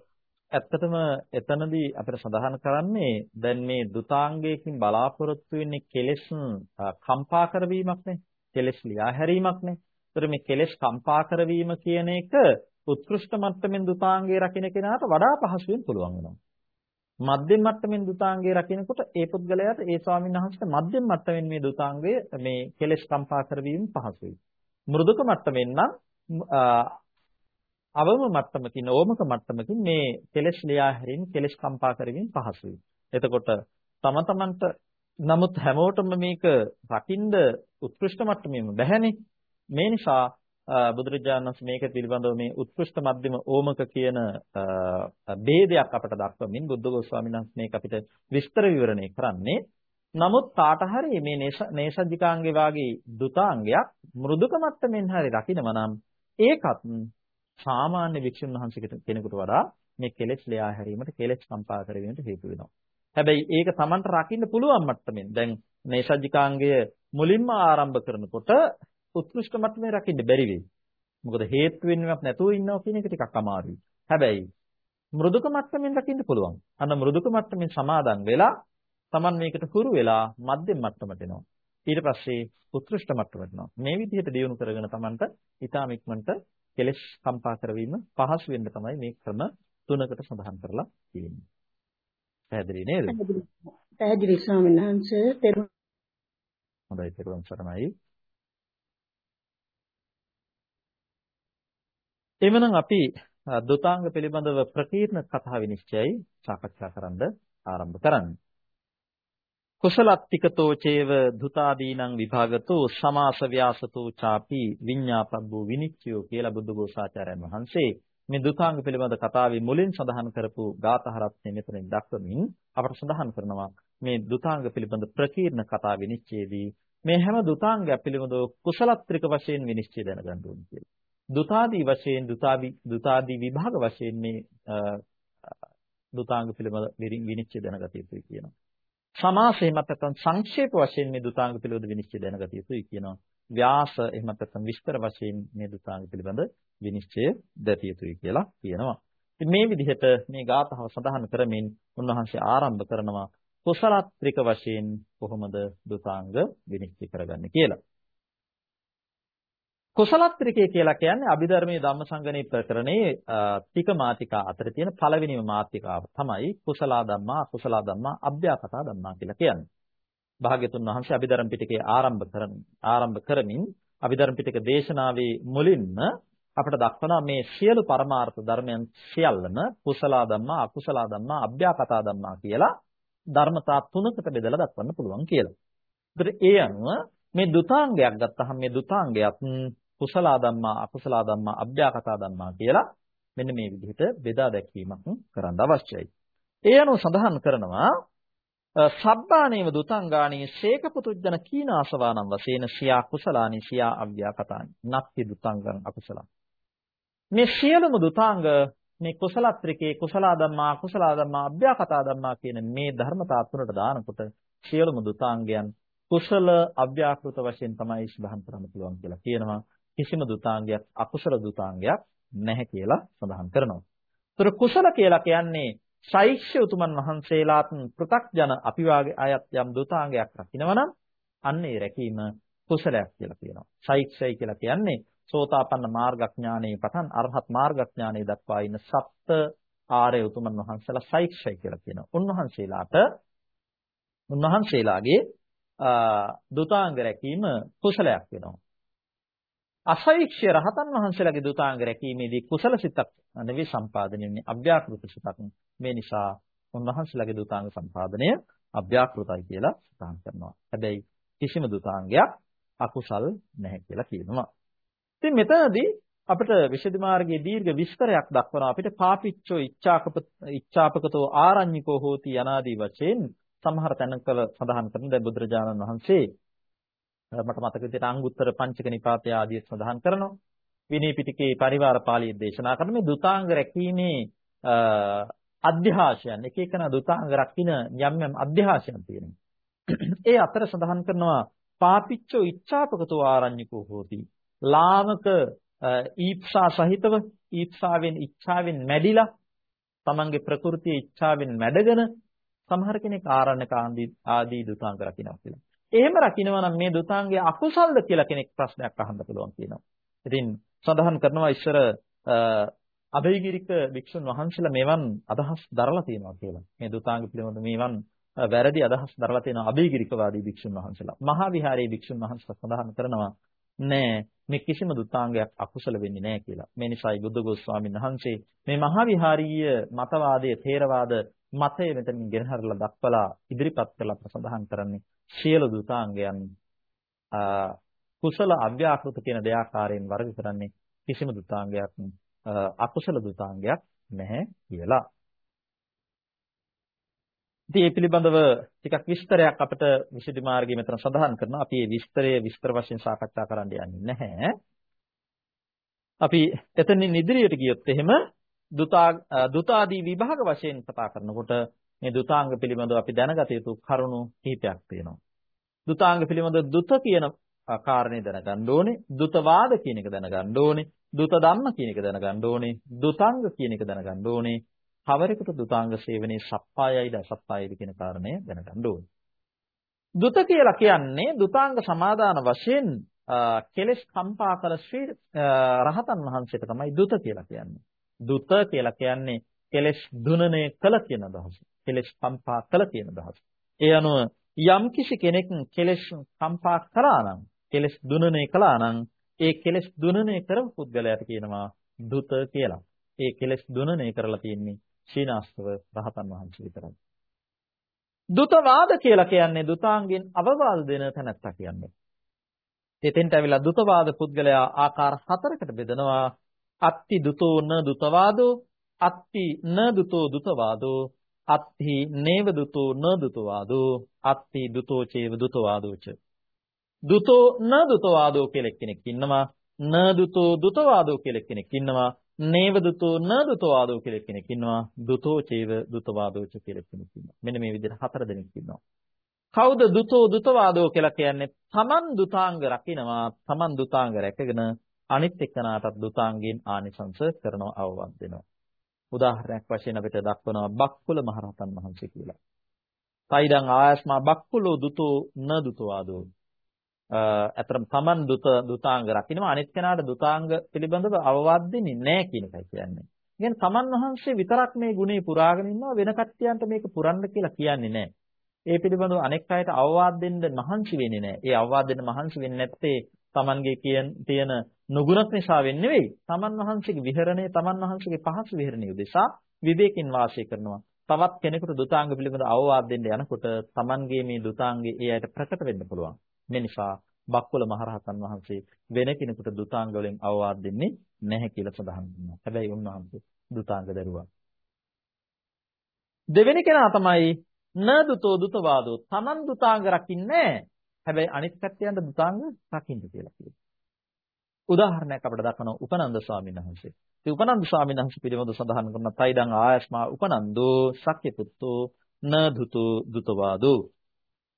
ඇත්තටම එතනදී අපිට සඳහන් කරන්නේ දැන් මේ දුතාංගයකින් බලාපොරොත්තු වෙන්නේ කෙලෙස් කම්පා කරවීමක්නේ. කෙලෙස් ලියා හැරීමක්නේ. ඒතර මේ කෙලෙස් කම්පා කරවීම කියන එක උත්කෘෂ්ඨ මට්ටමින් දුතාංගයේ රකින්න කෙනාට වඩා පහසුවෙන් පුළුවන් වෙනවා. මධ්‍යම මට්ටමින් දුතාංගයේ රකින්නකොට ඒ පුද්ගලයාට ඒ ස්වාමීන් වහන්සේට මධ්‍යම මට්ටමින් මේ දුතාංගය මේ කෙලෙස් කම්පා කරවීම පහසුයි. මෘදුක මට්ටමෙන් නම් අවම මට්ටමකින් ඕමක මට්ටමකින් මේ කෙලෙස් ලියා හැරීම කෙලෙස් කම්පා කරමින් පහසුයි. එතකොට තම තමන්ට නමුත් හැමෝටම මේක රකින්න උත්කෘෂ්ඨ මට්ටමෙම බැහැනේ. මේ නිසා බුදුරජාණන් වහන්සේ මේක පිළිබඳව මේ උත්කෘෂ්ඨ මධ්‍යම ඕමක කියන ભેදයක් අපට දක්වමින් බුද්ධ ගෝස්වාමීන් වහන්සේ මේක අපිට විස්තර විවරණය කරන්නේ නමුත් කාට හරි මේ නේසජ්ජිකාංගේ වාගේ දුතාංගයක් මෘදුක මට්ටමින් හරි රකින්නවා නම් ඒකත් සාමාන්‍ය වික්ෂුන් වහන්සේ කෙනෙකුට වඩා මේ කෙලෙස් ලයා හැරීමට කෙලෙස් සම්පා කිරීමට හේතු වෙනවා. හැබැයි ඒක Tamanට රකින්න පුළුවන් මට්ටමින්. දැන් නේසජ්ජිකාංගය මුලින්ම ආරම්භ කරනකොට උත්කෘෂ්ඨ මට්ටමේ රකින්න බැරි වෙයි. මොකද හේතු වෙන්නවත් නැතුව ඉන්නවා කියන එක ටිකක් අමාරුයි. හැබැයි මෘදුක මට්ටමින් රකින්න පුළුවන්. අන්න මෘදුක මට්ටමින් සමාදන් වෙලා Taman මේකට හුරු වෙලා මධ්‍යම මට්ටමට එනවා. ඊට පස්සේ උත්කෘෂ්ඨ මට්ටමට එනවා. මේ විදිහට දියුණු කරගෙන Tamanට ඊටාම ඉක්මනට කෙලෙස් කම්පා කරවීම පහසු වෙන්න තමයි මේ ක්‍රම තුනකට සඳහන් කරලා තියෙන්නේ. පැහැදිලි නේද? පැහැදිලි ස්වාමීන් වහන්සේ. හොඳයි පෙරවන් සරණයි. එමනම් අපි දුතාංග පිළිබඳව ප්‍රකීර්ණ කතා විනිශ්චයයි සාකච්ඡා කරන්න ආරම්භ කරන්නේ. කුසලත්තිකතෝ චේව දුතාදීනං විභාගතෝ සමාස ව්‍යාසතෝ චාපි විඤ්ඤාපබ්බෝ විනිච්ඡයෝ කියලා බුදුගෝසාචාර්යයන් වහන්සේ මේ දුතාංග පිළිබඳ කතාවේ මුලින් සඳහන් කරපු ගාථහරත්නය මෙතනින් දක්වමින් අපට සඳහන් කරනවා මේ දුතාංග පිළිබඳ ප්‍රකීර්ණ කතා විනිශ්චයේදී මේ හැම දුතාංගයක් පිළිබඳව කුසලත්‍රික වශයෙන් විනිශ්චය දැනගන්න ඕනේ කියලා. දුතාදී වශයෙන් දුතාවි දුතාදී විභාග වශයෙන් මේ දුතාංග පිළිබඳ විනිශ්චය දැනගත යුතුයි කියනවා. සමාස එහෙමත් නැත්නම් සංක්ෂේප වශයෙන් මේ දුතාංග පිළිබඳ විනිශ්චය දැනගත යුතුයි කියනවා. ව්‍යාස එහෙමත් නැත්නම් විස්තර වශයෙන් මේ දුතාංග පිළිබඳ විනිශ්චය දැතිය යුතුයි කියලා කියනවා. ඉතින් මේ විදිහට මේ ගාථාව සඳහන් කරමින් උන්වහන්සේ ආරම්භ කරනවා කුසලත්‍රික වශයෙන් කොහොමද දුතාංග විනිශ්චය කරගන්නේ කියලා. කුසලත්‍රිකය කියලා කියන්නේ අභිධර්මයේ ධම්මසංගණේ ප්‍රකරණයේ ටික මාතිකා අතර තියෙන පළවෙනිම මාතිකාව තමයි කුසලා ධම්මා අකුසලා ධම්මා අභ්‍යාකතා ධම්මා කියලා කියන්නේ. භාග්‍යතුන් වහන්සේ අභිධර්ම පිටකේ ආරම්භ කරමින් ආරම්භ කරමින් අභිධර්ම පිටක දේශනාවේ මුලින්ම අපිට දක්වනවා මේ සියලු පරමාර්ථ ධර්මයන් සියල්ලම කුසල ධම්මා අකුසල ධම්මා අභ්‍යාකතා ධම්මා කියලා ධර්මතා තුනකට බෙදලා දක්වන්න පුළුවන් කියලා. ඒතර ඒ අනුව මේ දුතාංගයක් ගත්තහම මේ දුතාංගයත් කුසල ධම්මා අකුසල ධම්මා අභ්‍යාකතා ධම්මා කියලා මෙන්න මේ විදිහට බෙදා දැක්වීමක් කරන්න අවශ්‍යයි. ඒ අනුව සඳහන් කරනවා සබ්බානේව දුතංගාණී ශේක පුතුජන කීනාසවානම් වශයෙන් සියා කුසලානි සියා අව්‍යාකතානි නක්ති දුතංගං අකුසලං. මේ සියලුම දුතාංග මේ කුසලත්‍රිකේ කුසල ධම්මා කුසල ධම්මා අභ්‍යාකතා ධම්මා කියන මේ ධර්මතා තුනට දානකොට සියලුම දුතාංගයන් කුසල අභ්‍යාකෘත වශයෙන් තමයි සඳහන් කරන්න පුළුවන් කියලා කියනවා. කිසිම දුතාංගයක් අකුසල දුතාංගයක් නැහැ කියලා සඳහන් කරනවා. ඒතර කුසල කියලා කියන්නේ ශෛක්ෂ්‍ය උතුමන් වහන්සේලාත් පෘ탁ජන අපි වාගේ අයත් යම් දුතාංගයක් රකින්නවනම් අන්න ඒ රැකීම කුසලයක් කියලා කියනවා. ශෛක්ෂය කියලා කියන්නේ සෝතාපන්න මාර්ගඥානයේ පටන් අරහත් මාර්ගඥානයේ දක්වා ඉන්න සප්ත ආර්ය උතුමන් වහන්සේලා සෛක්ෂය කියලා කියනවා. උන්වහන්සේලාට උන්වහන්සේලාගේ දුතාංග රැකීම කුසලයක් වෙනවා. අසෛක්ෂ්‍ය රහතන් වහන්සේලාගේ දුතාංග රැකීමේදී කුසල සිතක් නෙවෙයි සම්පාදනය වෙන්නේ අභ්‍යාකෘත සිතක්. මේ නිසා උන්වහන්සේලාගේ දුතාංග සම්පාදනය අභ්‍යාකෘතයි කියලා සඳහන් කරනවා. හැබැයි කිසිම දුතාංගයක් අකුසල් නැහැ කියලා කියනවා. ඉතින් මෙතනදී අපිට විශේෂ මාර්ගයේ දීර්ඝ විස්තරයක් දක්වනවා අපිට පාපිච්චෝ ඉච්ඡාකප ඉච්ඡාපකතෝ ආරඤ්‍යකෝ හෝති යනාදී වශයෙන් සමහර තැනකල සඳහන් කරන දැන් බුදුරජාණන් වහන්සේ මට මතක විදිහට අංගුත්තර පංචක නිපාතය ආදී සඳහන් කරනවා. විනය පිටකේ පරිවාර පාළියේ දේශනා කරන මේ දුතාංග රැකීමේ අධ්‍යාශයන්. එක එකන දුතාංග රකින්න යම් යම් අධ්‍යාශයන් තියෙනවා. ඒ අතර සඳහන් කරනවා පාපිච්චෝ ඉච්ඡාපකතෝ ආරඤ්‍යකෝ හෝති. ලාමක ඊප්සා සහිතව ඊප්සාවෙන් ඉච්ඡාවෙන් මැඩිලා තමන්ගේ ප්‍රകൃතිය ඉච්ඡාවෙන් මැඩගෙන සමහර කෙනෙක් ආරණ්‍යක ආදී දුතාංග රකින්නවා කියලා. එහෙම රකින්නවා නම් මේ දුතාංගයේ අකුසල්ද කියලා කෙනෙක් ප්‍රශ්නයක් අහන්න පුළුවන් කියනවා. ඉතින් සඳහන් කරනවා ඉස්සර අභයගිරික වික්ෂුන් වහන්සේලා මේවන් අදහස් දරලා තියෙනවා කියලා. මේ දුතාංග පිළිබඳ මේවන් වැරදි අදහස් දරලා තියෙනවා අභයගිරිකවාදී වික්ෂුන් වහන්සේලා. මහා විහාරයේ වික්ෂුන් වහන්සේලා සඳහන් කරනවා නෑ මේ කිසිම දුතාංගයක් අකුසල වෙන්නේ නෑ කියලා. මේ නිසායි බුදුගොස් ස්වාමීන් වහන්සේ මේ මහා විහාරීය මතවාදයේ තේරවාද මතය මෙතනින් ගෙනහැරලා දක්වලා ඉදිරිපත් කළා ප්‍රසඳහන් කරන්නේ සියලු දුතාංගයන් කුසල අව්‍යාකෘත කියන දෙආකාරයෙන් වර්ග කරන්නේ කිසිම දුතාංගයක් අකුසල දුතාංගයක් නැහැ කියලා. ඉතින් මේ පිළිබඳව ටිකක් විස්තරයක් අපිට විසුද්ධි මාර්ගයේ මෙතන සඳහන් කරනවා. අපි මේ විස්තරය විස්තර වශයෙන් සාකච්ඡා කරන්න යන්නේ නැහැ. අපි එතනින් ඉදිරියට ගියොත් එහෙම දුතා දුතාදී විභාග වශයෙන් කතා කරනකොට මේ දුතාංග පිළිබඳව අපි දැනගත යුතු කරුණු කිහිපයක් තියෙනවා. දුතාංග පිළිබඳ දුත කියන කාරණේ දැනගන්න ඕනේ. දුතවාද කියන එක දැනගන්න ඕනේ. දුත ධම්ම කියන එක දැනගන්න ඕනේ. දුතාංග කියන එක දැනගන්න ඕනේ. කවරෙකුට දුතාංග සේවනයේ සප්පායයිද අසප්පායයිද කියන කාරණය දැනගන්න ඕනේ. දුත කියලා කියන්නේ දුතාංග සමාදාන වශයෙන් කෙලෙස් කම්පා කළ ශ්‍රී රහතන් වහන්සේට තමයි දුත කියලා කියන්නේ. දුත කියලා කියන්නේ කෙලෙස් දුනනය කළ කියන අදහස. කෙලෙස් කම්පා කළ කියන අදහස. ඒ අනුව යම් කිසි කෙනෙක් කෙලෙස් කම්පා කළා නම් කෙලෙස් දුනනය කළා නම් ඒ කෙලෙස් දුනනය කරපු පුද්ගලයාට කියනවා දුත කියලා. ඒ කෙලෙස් දුනනය කරලා තියෙන්නේ ශීනාස්තව රහතන් වහන්සේ විතරයි. දුතවාද කියලා කියන්නේ දුතාංගෙන් අවවාද දෙන තැනැත්තා කියන්නේ. එතෙන්ට ඇවිල්ලා දුතවාද පුද්ගලයා ආකාර හතරකට බෙදනවා. අත්ති දුතෝ න දුතවාදෝ, අත්ති න දුතෝ දුතවාදෝ, අත්ති නේව දුතෝ න දුතවාදෝ, අත්ති දුතෝ චේව දුතවාදෝච. දුතෝ න දුතවාදෝ කියලා කෙනෙක් ඉන්නවා. න දුතෝ දුතවාදෝ කියලා කෙනෙක් ඉන්නවා. නේව දුතෝ න දුතවාදෝ කියලා කෙනෙක් ඉන්නවා. දුතෝ චේව දුතවාදෝච කියලා කෙනෙක් ඉන්නවා. මෙන්න මේ විදිහට හතර දෙනෙක් ඉන්නවා. කවුද දුතෝ දුතවාදෝ කියලා කියන්නේ? තමන් දුතාංග රකින්නවා. තමන් දුතාංග රැකගෙන අනිත් එක්කනාටත් දුතාංගයෙන් ආනිසංස කරනවා අවවාද දෙනවා. උදාහරණයක් වශයෙන් අපිට දක්වනවා බක්කුල මහරහතන් වහන්සේ කියලා. තයිඩං ආයස්මා බක්කුලෝ දුතෝ න දුතවාදෝ. අතරම තමන් දුත දුතාංග රකින්නවා අනිත් කෙනාට දුතාංග පිළිබඳව අවවාද දෙන්නේ නැහැ කියන එකයි කියන්නේ. කියන්නේ තමන් වහන්සේ විතරක් මේ ගුණේ පුරාගෙන ඉන්නවා වෙන කට්ටියන්ට මේක පුරන්න කියලා කියන්නේ නැහැ. ඒ පිළිබඳව අනෙක් අයට අවවාද දෙන්න මහන්සි වෙන්නේ නැහැ. ඒ අවවාද දෙන්න මහන්සි වෙන්නේ නැත්තේ තමන්ගේ කියන තියෙන නුගුණක් නිසා වෙන්නේ නෙවෙයි. තමන් වහන්සේගේ විහරණය තමන් වහන්සේගේ පහසු විහරණය උදෙසා විවේකයෙන් වාසය කරනවා. තවත් කෙනෙකුට දුතාංග පිළිබඳ අවවාද දෙන්න යනකොට තමන්ගේ මේ දුතාංගේ ඒ අයට ප්‍රකට වෙන්න පුළුවන්. මේ නිසා බක්කුල මහරහතන් වහන්සේ වෙන කෙනෙකුට දුතාංග වලින් අවවාද දෙන්නේ නැහැ කියලා සඳහන් කරනවා. හැබැයි උන්වහන්සේ දුතාංග දරුවා. දෙවෙනි කෙනා තමයි නදුතෝ දුතවාදෝ තමන් දුතාංග රකින්නේ හැබැයි අනිත් පැත්තෙන්ද දුතාංග රකින්න කියලා කියනවා. උදාහරණයක් අපිට දක්වන උපනන්ද ස්වාමීන් වහන්සේ. ඉතින් උපනන්ද ස්වාමීන් වහන්සේ පිළිබඳව සඳහන් කරන තයිදං ආයස්මා උපනන්දෝ සක්්‍ය පුත්තෝ නදුතු දුතවාදෝ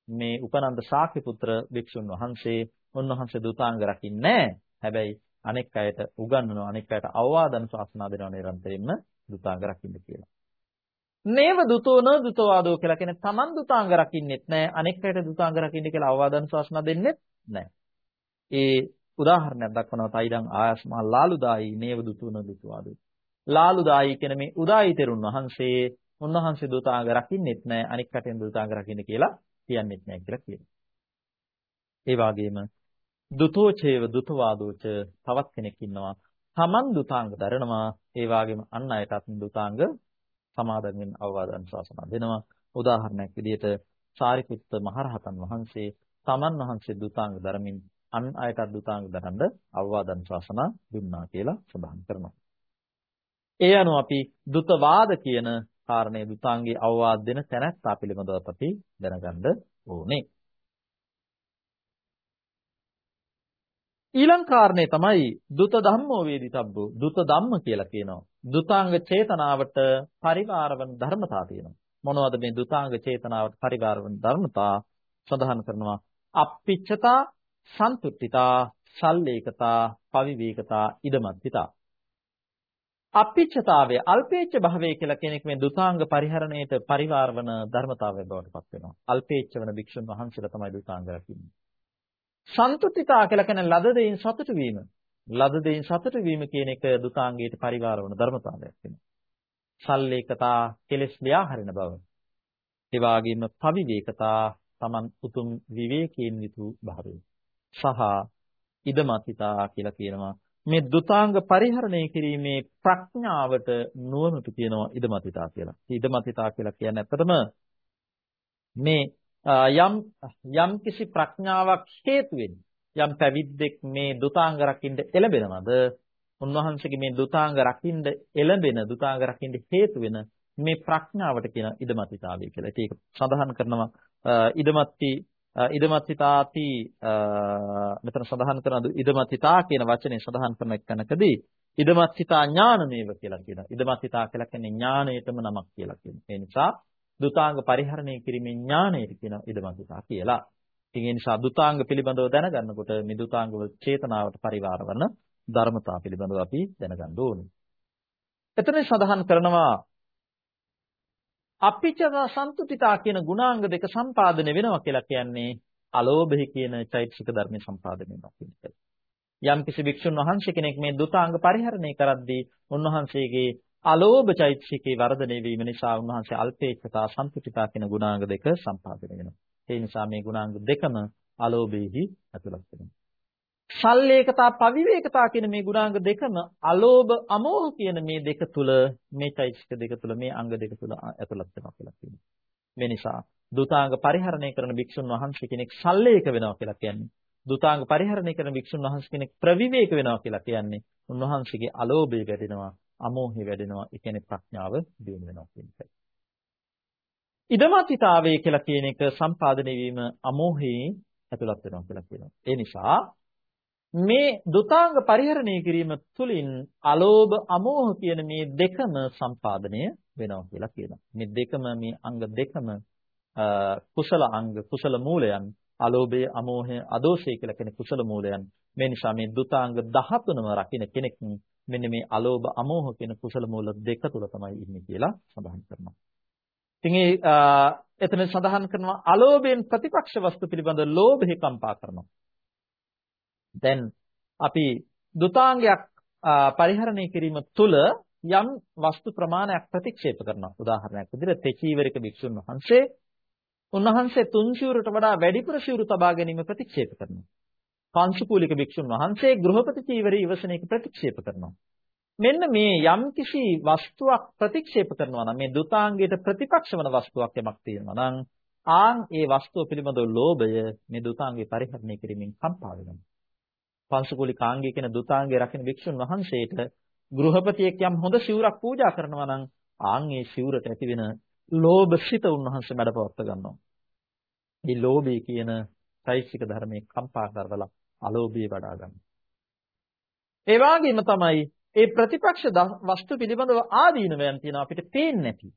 මේ උපනන්ද ශාක්‍ය පුත්‍ර භික්ෂුන් වහන්සේ උන්වහන්සේ දුතාංග රකින්නේ හැබැයි අනෙක් අයට උගන්වනවා අනෙක් අයට අවවාදන ශාසනා දෙනවා නිරන්තරයෙන්ම දුතාංග රකින්න කියලා. නේව දුතෝ න දුතවාදෝ කියලා කියන්නේ Taman දුතාංග රකින්නෙත් නැහැ අනෙක් අයට දුතාංග රකින්න කියලා අවවාදන ශාසනා දෙන්නෙත් නැහැ. ඒ උදාහරණයක් දක්වනවා තයිඩං ආයස්මා ලාලුදායි නේව දුතෝ න දුතවාදෝ. ලාලුදායි කියන මේ උදායි තෙරුන් වහන්සේ උන්වහන්සේ දුතාංග රකින්නෙත් නැහැ අනෙක් කටෙන් දුතාංග රකින්න කියලා කියන්නෙත් නැහැ කියලා කියනවා. ඒ වගේම දුතෝචේව දුතවාදෝච තවත් කෙනෙක් ඉන්නවා. Taman දුතාංග දරනවා ඒ වගේම අන් අයටත් දුතාංග සමාදන් වෙන අවවාදන් ශාසනා දෙනවා. උදාහරණයක් විදිහට සාරිපුත්ත මහරහතන් වහන්සේ තමන් වහන්සේ දුතාංග ධර්මින් අන් අයටත් දුතාංග දරන්න අවවාදන් ශාසනා දුන්නා කියලා සඳහන් කරනවා. ඒ අනුව අපි දුතවාද කියන කාරණේ දුතාංගේ අවවාද දෙන තැනැත්තා පිළිබඳව අපි දැනගන්න ඕනේ. ඊළඟ කාරණේ තමයි දුත ධම්මෝ වේදිතබ්බෝ දුත ධම්ම කියලා කියනවා. දුතාංග චේතනාවට පරිවාරවන ධර්මතා තියෙනවා. මොනවද මේ දුතාංග චේතනාවට පරිවාරවන ධර්මතා සඳහන් කරනවා. අප්පිච්චතා, සන්තුට්ඨිතා, සල්ලේකතා, පවිවේකතා, ඉදමත්තිතා. අප්පිච්චතාවය අල්පේච්ඡ භාවය කියලා කෙනෙක් මේ දුතාංග පරිහරණයට පරිවාරවන ධර්මතාවය බවට පත් වෙනවා. අල්පේච්ඡ වෙන භික්ෂුන් වහන්සේලා තමයි දුතාංග රකින්නේ. සන්තුට්ඨිතා කියලා කියන ලද දෙයින් සතුටු වීම. ලද දෙයින් සතුටු වීම කියන එක දුතාංගයට පරිවාර වන ධර්මතාවයක් වෙනවා. සල්ලේකතා කෙලෙස් ලියා හරින බව. ඒ වගේම පවිවේකතා Taman උතුම් විවේකයෙන් යුතු භාවය. සහ ඉදමතිතා කියලා කියනවා මේ දුතාංග පරිහරණය කිරීමේ ප්‍රඥාවට නුවණට කියනවා ඉදමතිතා කියලා. ඉදමතිතා කියලා කියන්නේ ඇත්තටම මේ යම් යම් කිසි ප්‍රඥාවක් හේතුවෙන් යම් පැවිද්දෙක් මේ දුතාංග රකින්න එළඹෙනවද උන්වහන්සේගේ මේ දුතාංග රකින්න එළඹෙන දුතාංග රකින්න හේතු වෙන මේ ප්‍රඥාවට කියන ඉදමත්ිතාවය කියලා. ඒක සඳහන් කරනවා ඉදමත්ති ඉදමත්ිතාති මෙතන සඳහන් කරන ඉදමත්ිතා කියන වචනේ සඳහන් කරන එකනකදී ඉදමත්ිතා ඥානමේව කියලා කියනවා. ඉදමත්ිතා කියලා කියන්නේ ඥානයටම නමක් කියලා කියනවා. ඒ නිසා දුතාංග පරිහරණය කිරීමේ ඥාණයට කියන ඉදමතුතා කියලා. ඉතින් ඒ නිසා දුතාංග පිළිබඳව දැනගන්නකොට මේ දුතාංගවල චේතනාවට පරිවාර වන ධර්මතා පිළිබඳව අපි දැනගන්න ඕනේ. එතන සඳහන් කරනවා අපිච සන්තුතිතා කියන ගුණාංග දෙක සම්පාදනය වෙනවා කියලා කියන්නේ අලෝභය කියන චෛතසික ධර්ම සම්පාදනය වෙනවා කියන එකයි. යම් කිසි භික්ෂුන් වහන්සේ කෙනෙක් මේ දුතාංග පරිහරණය කරද්දී උන්වහන්සේගේ අලෝභ චෛතසිකේ වර්ධනය වීම නිසා උන්වහන්සේ අල්පේච්ඡතා සන්තුතිතා කියන ගුණාංග දෙක සම්පාදනය වෙනවා. ඒ නිසා මේ ගුණාංග දෙකම අලෝභෙහි ඇතුළත් වෙනවා. සල්ලේකතා පවිවේකතා කියන මේ ගුණාංග දෙකම අලෝභ අමෝහ කියන මේ දෙක තුල මේ චෛතසික දෙක තුල මේ අංග දෙක තුල ඇතුළත් වෙනවා කියලා කියනවා. මේ නිසා දුතාංග පරිහරණය කරන භික්ෂුන් වහන්සේ කෙනෙක් සල්ලේක වෙනවා කියලා කියන්නේ. දුතාංග පරිහරණය කරන භික්ෂුන් වහන්සේ කෙනෙක් ප්‍රවිවේක වෙනවා කියලා කියන්නේ. උන්වහන්සේගේ අලෝභය වැඩෙනවා, අමෝහය වැඩෙනවා, ඒ කියන්නේ ප්‍රඥාව දියුණු වෙනවා කියන එකයි. ඉදමතිතාවය කියලා කියන එක සම්පාදනය වීම අමෝහයේ ඇතුළත් වෙනවා කියලා කියනවා. ඒ නිසා මේ දුතාංග පරිහරණය කිරීම තුළින් අලෝභ අමෝහ කියන මේ දෙකම සම්පාදනය වෙනවා කියලා කියනවා. මේ දෙකම මේ අංග දෙකම කුසල අංග කුසල මූලයන් අලෝභය අමෝහය අදෝෂය කියලා කියන කුසල මූලයන් මේ නිසා මේ දුතාංග 13ම රකින්න කෙනෙක් මෙන්න මේ අලෝභ අමෝහ කියන කුසල මූල දෙක තුල තමයි ඉන්නේ කියලා සඳහන් කරනවා. ඉතින් ඒ එතන සඳහන් කරනවා අලෝභයෙන් ප්‍රතිපක්ෂ වස්තු පිළිබඳ ලෝභය කම්පා කරනවා. දැන් අපි දුතාංගයක් පරිහරණය කිරීම තුළ යම් වස්තු ප්‍රමාණයක් ප්‍රතික්ෂේප කරනවා. උදාහරණයක් විදිහට තෙචීවරික භික්ෂුන් වහන්සේ උන්වහන්සේ තුන් ශූරට වඩා වැඩිපුර ශූරු තබා ගැනීම ප්‍රතික්ෂේප කරනවා. පංශකූලික භික්ෂුන් වහන්සේ ගෘහපති චීවරය ඉවසන එක ප්‍රතික්ෂේප කරනවා. මෙන්න මේ යම් කිසි වස්තුවක් ප්‍රතික්ෂේප කරනවා නම් මේ දුතාංගයට ප්‍රතිපක්ෂ වන වස්තුවක් යමක් තියෙනවා නම් ආන් ඒ වස්තුව පිළිබඳව ලෝභය මේ දුතාංගේ පරිහරණය කිරීමෙන් කම්පා වෙනවා. පංශකුලිකාංගය කියන දුතාංගය රකින්න භික්ෂුන් වහන්සේට ගෘහපතියෙක් යම් හොඳ සිවුරක් පූජා කරනවා නම් ආන් ඒ සිවුරට ඇතිවෙන ලෝභසිත උන්වහන්සේ මැඩපවත්ත ගන්නවා. මේ ලෝභය කියන සෛසික ධර්මයේ කම්පා කරවලා අලෝභය වඩා ගන්නවා. ඒ වගේම තමයි ඒ ප්‍රතිපක්ෂ වස්තු පිළිබඳව ආදීනවයන් තියෙන අපිට පේන්නේ නැති.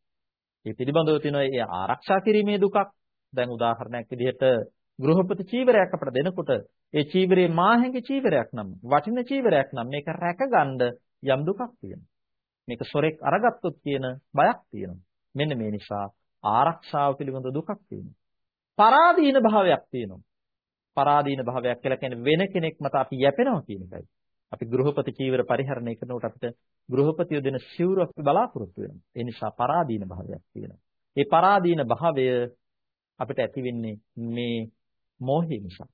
ඒ පිළිබඳව තියෙන ඒ ආරක්ෂා කිරීමේ දුකක්. දැන් උදාහරණයක් විදිහට ගෘහපති චීවරයක් අපට දෙනකොට ඒ චීවරේ මාහැඟි චීවරයක් නම් වටින චීවරයක් නම් මේක රැකගන්න යම් දුකක් තියෙනවා. මේක සොරෙක් අරගත්තොත් කියන බයක් තියෙනවා. මෙන්න මේ නිසා ආරක්ෂාව පිළිබඳ දුකක් තියෙනවා. පරාදීන භාවයක් තියෙනවා. පරාදීන භාවයක් කියලා කියන්නේ වෙන කෙනෙක් මත අපි යැපෙනවා කියන එකයි. අපි ගෘහපති චීවර පරිහරණය කරනකොට අපිට ගෘහපතිය දෙන සිවුර අපි බලාපොරොත්තු වෙනවා. ඒ නිසා පරාදීන භාවයක් තියෙනවා. ඒ පරාදීන භාවය අපිට ඇති වෙන්නේ මේ මෝහය නිසා.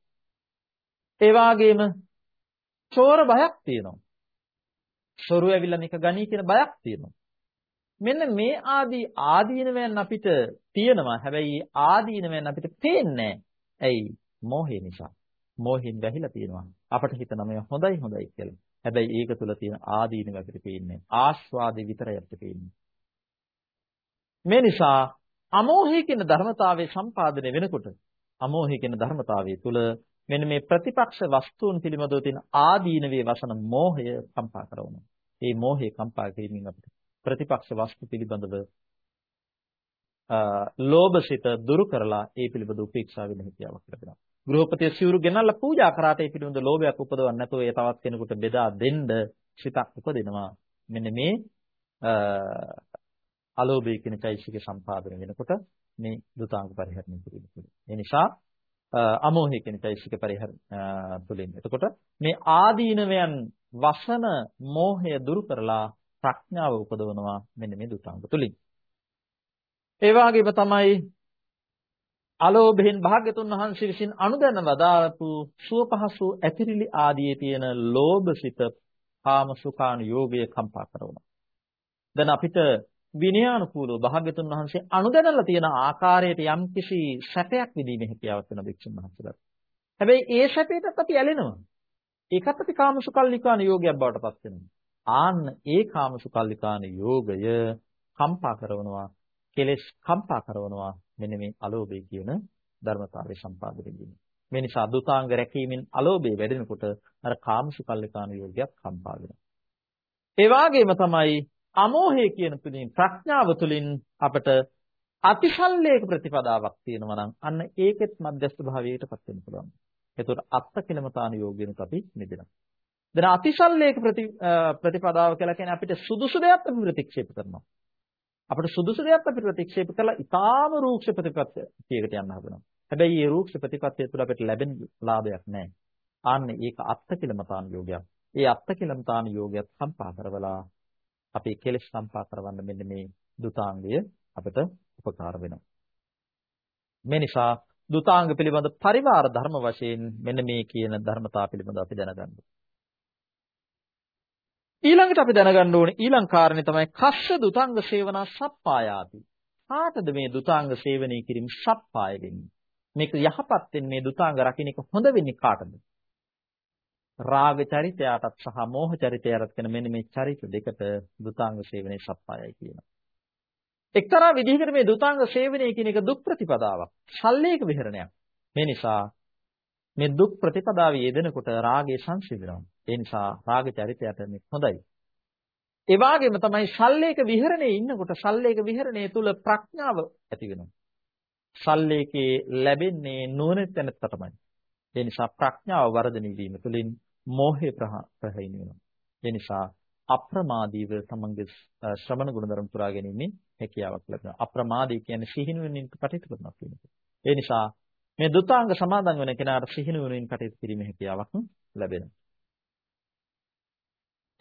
ඒ වාගේම චෝර බයක් තියෙනවා. සොරු ඇවිල්ලා මේක ගනී කියන බයක් තියෙනවා. මෙන්න මේ ආදී ආදීනවයන් අපිට තියෙනවා. හැබැයි ආදීනවයන් අපිට පේන්නේ ඇයි? මෝහය නිසා. මෝහෙන් වැහිලා තියෙනවා. අපට හිතනවා මේ හොඳයි හොඳයි කියලා. හැබැයි ඒක තුල තියෙන ආදීනව අපිට පේන්නේ. ආස්වාදේ විතරයි අපිට පේන්නේ. මේ නිසා අමෝහය කියන ධර්මතාවයේ සම්පාදනය වෙනකොට අමෝහය කියන ධර්මතාවය තුල මෙන්න මේ ප්‍රතිපක්ෂ වස්තුන් පිළිබඳව තියෙන ආදීනවේ වසන මෝහය කම්පා කරනවා. මේ මෝහය කම්පා කිරීමෙන් අපිට ප්‍රතිපක්ෂ වස්තු පිළිබඳව ලෝභසිත දුරු කරලා ඒ පිළිබඳ උපේක්ෂා වෙන හිතියාවක් ලැබෙනවා. ගෘහපති සිවුරු ගෙනල්ලා පූජා කරාට ඒ පිළිබඳ ලෝභයක් උපදවන්නේ නැතුව ඒ තවත් කෙනෙකුට බෙදා දෙන්න සිතක් උපදිනවා. මෙන්න මේ අලෝභය කියන චෛසික සම්පාදනය වෙනකොට මේ දුතාංග පරිහරණය කිරීම තුළ. ඒ නිසා අමෝහය කියන චෛසික පරිහරණය තුළින්. එතකොට මේ ආදීනවයන් වසන මෝහය දුරු කරලා ප්‍රඥාව උපදවනවා මෙන්න මේ දුතාංග තුළින්. ඒ වගේම තමයි අලෝභයෙන් භාග්‍යතුන් වහන්සේ විසින් අනුදැන වදාළපු සුව පහසු ඇතිරිලි ආදී තියෙන ලෝභසිත කාමසුඛාන යෝගය කම්පා කරනවා. දැන් අපිට විනයානුකූලව භාග්‍යතුන් වහන්සේ අනුදැනලා තියෙන ආකාරයට යම්කිසි සැපයක් විඳීමේ හැකියාවක් වෙන භික්ෂුන් වහන්සේලාට. හැබැයි ඒ සැපයටත් අපි ඇලෙනවා. ඒකත් අපි කාමසුකල්ලිකාන යෝගයක් බවට පත් වෙනවා. ආන්න ඒ කාමසුකල්ලිකාන යෝගය කම්පා කරනවා, කෙලෙස් කම්පා කරනවා මෙන්න මේ අලෝභය කියන ධර්මතාවය සම්පාදනය වීම. මේ නිසා දුතාංග රැකීමෙන් අලෝභය වැඩෙනකොට අර කාමසුකල්ලිකාන යෝගයක් කම්පා වෙනවා. ඒ වගේම තමයි අමෝහය කියන තුලින් ප්‍රඥාව තුලින් අපට අතිශල්‍යයක ප්‍රතිපදාවක් තියෙනවා නම් අන්න ඒකෙත් මධ්‍යස්ථ භාවයකටපත් වෙන්න පුළුවන්. එතකොට අත්ත කිලමතාන යෝගිනුත් අපි නිදෙනවා. දැන් අතිශල්‍යයක ප්‍රති ප්‍රතිපදාව කියලා කියන්නේ අපිට සුදුසු දෙයක් අපි ප්‍රතික්ෂේප කරනවා. අපිට සුදුසු දෙයක් අපි ප්‍රතික්ෂේප කළා ඊටාම රූක්ෂ ප්‍රතිපත්තියකට යන්න හදනවා. හැබැයි මේ රූක්ෂ ප්‍රතිපත්තිය තුළ අපිට ලැබෙන ලාභයක් නැහැ. ආන්නේ ඒක අත්ත කිලමතාන යෝගයක්. ඒ අත්ත කිලමතාන යෝගයත් සම්පා කරවලා අපේ කෙලෙස් සම්පා කරවන්න මෙන්න මේ දුතාංගය අපිට උපකාර වෙනවා. මේ නිසා දුතාංග පිළිබඳ පරිවාර ධර්ම වශයෙන් මෙන්න මේ කියන ධර්මතා පිළිබඳ අපි දැනගන්න ඊළඟට අපි දැනගන්න ඕනේ ඊළඟ කාරණේ තමයි කස්ස දුතාංග සේවනා සප්පායාති. කාටද මේ දුතාංග සේවනය කිරීම සප්පාය වෙන්නේ? මේක යහපත් වෙන්නේ මේ දුතාංග රකින්න එක හොඳ වෙන්නේ කාටද? රාග චරිතයටත් සහ මෝහ චරිතයටත් කියන මෙන්න මේ චරිත දෙකට දුතාංග සේවනයේ සප්පායයි කියනවා. එක්තරා විදිහකට මේ දුතාංග සේවනය කියන එක දුක් ප්‍රතිපදාවක්. ශල්‍යයක විහරණයක්. මේ නිසා මේ දුක් ප්‍රතිපදාවේ යෙදෙනකොට රාගය සංසිඳනවා. ඒ නිසා රාග චරිතයට මේ හොඳයි. ඒ වගේම තමයි ශල්‍යයක විහරණයේ ඉන්නකොට ශල්‍යයක විහරණයේ තුල ප්‍රඥාව ඇති වෙනවා. ශල්‍යයකේ ලැබෙන්නේ නුවණැත්තෙන් තමයි. ඒ නිසා ප්‍රඥාව වර්ධනය වීම තුළින් මෝහය ප්‍රහීන වෙනවා. ඒ නිසා අප්‍රමාදීව තමන්ගේ ශ්‍රමණ ගුණධර්ම පුරා ගැනීමේ හැකියාවක් ලැබෙනවා. අප්‍රමාදී කියන්නේ සිහිනුවණින් කටයුතු කරනවා කියන එක. ඒ නිසා මේ දුතාංග සමාදන් වෙන කෙනාට සිහිනුවණින් කටයුතු කිරීමේ හැකියාවක් ලැබෙනවා.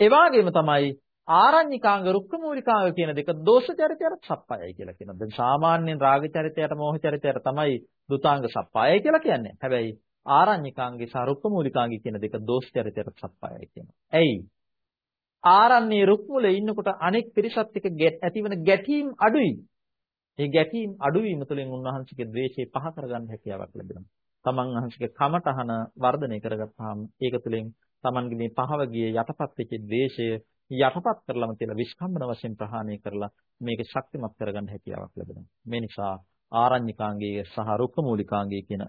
ඒ වගේම තමයි ආරඤ්‍යකාංග රුක්කමූලිකාංග කියන දෙක දෝෂ චරිතයට සප්පායයි කියලා කියනවා. දැන් සාමාන්‍යයෙන් රාග චරිතයට මෝහ චරිතයට තමයි දුතාංග සප්පායයි කියලා කියන්නේ. හැබැයි ආරඤ්‍යකාංගේ සහ රුක්කමූලිකාංගේ කියන දෙක දෝෂ චරිතයට සප්පායයි කියනවා. ඇයි? ආරණ්‍ය රුක් මුලේ ඉන්නකොට අනෙක් පිරිසත් එක්ක ඇතිවන ගැටීම් අඩුයි. ඒ ගැටීම් අඩුවීම තුළින් උන්වහන්සේගේ ද්වේෂය පහ කරගන්න හැකියාවක් ලැබෙනවා. තමන් වහන්සේගේ කමටහන වර්ධනය කරගත්තාම ඒක තුළින් තමන්ගේ මේ පහව ගිය යටපත් වෙච්ච ද්වේෂය යටපත් කරලම කියලා විස්කම්බන වශයෙන් ප්‍රහාණය කරලා මේක ශක්තිමත් කරගන්න හැකියාවක් ලැබෙනවා. මේ නිසා ආරණ්‍යකාංගයේ සහ රුක්කමූලිකාංගයේ කියන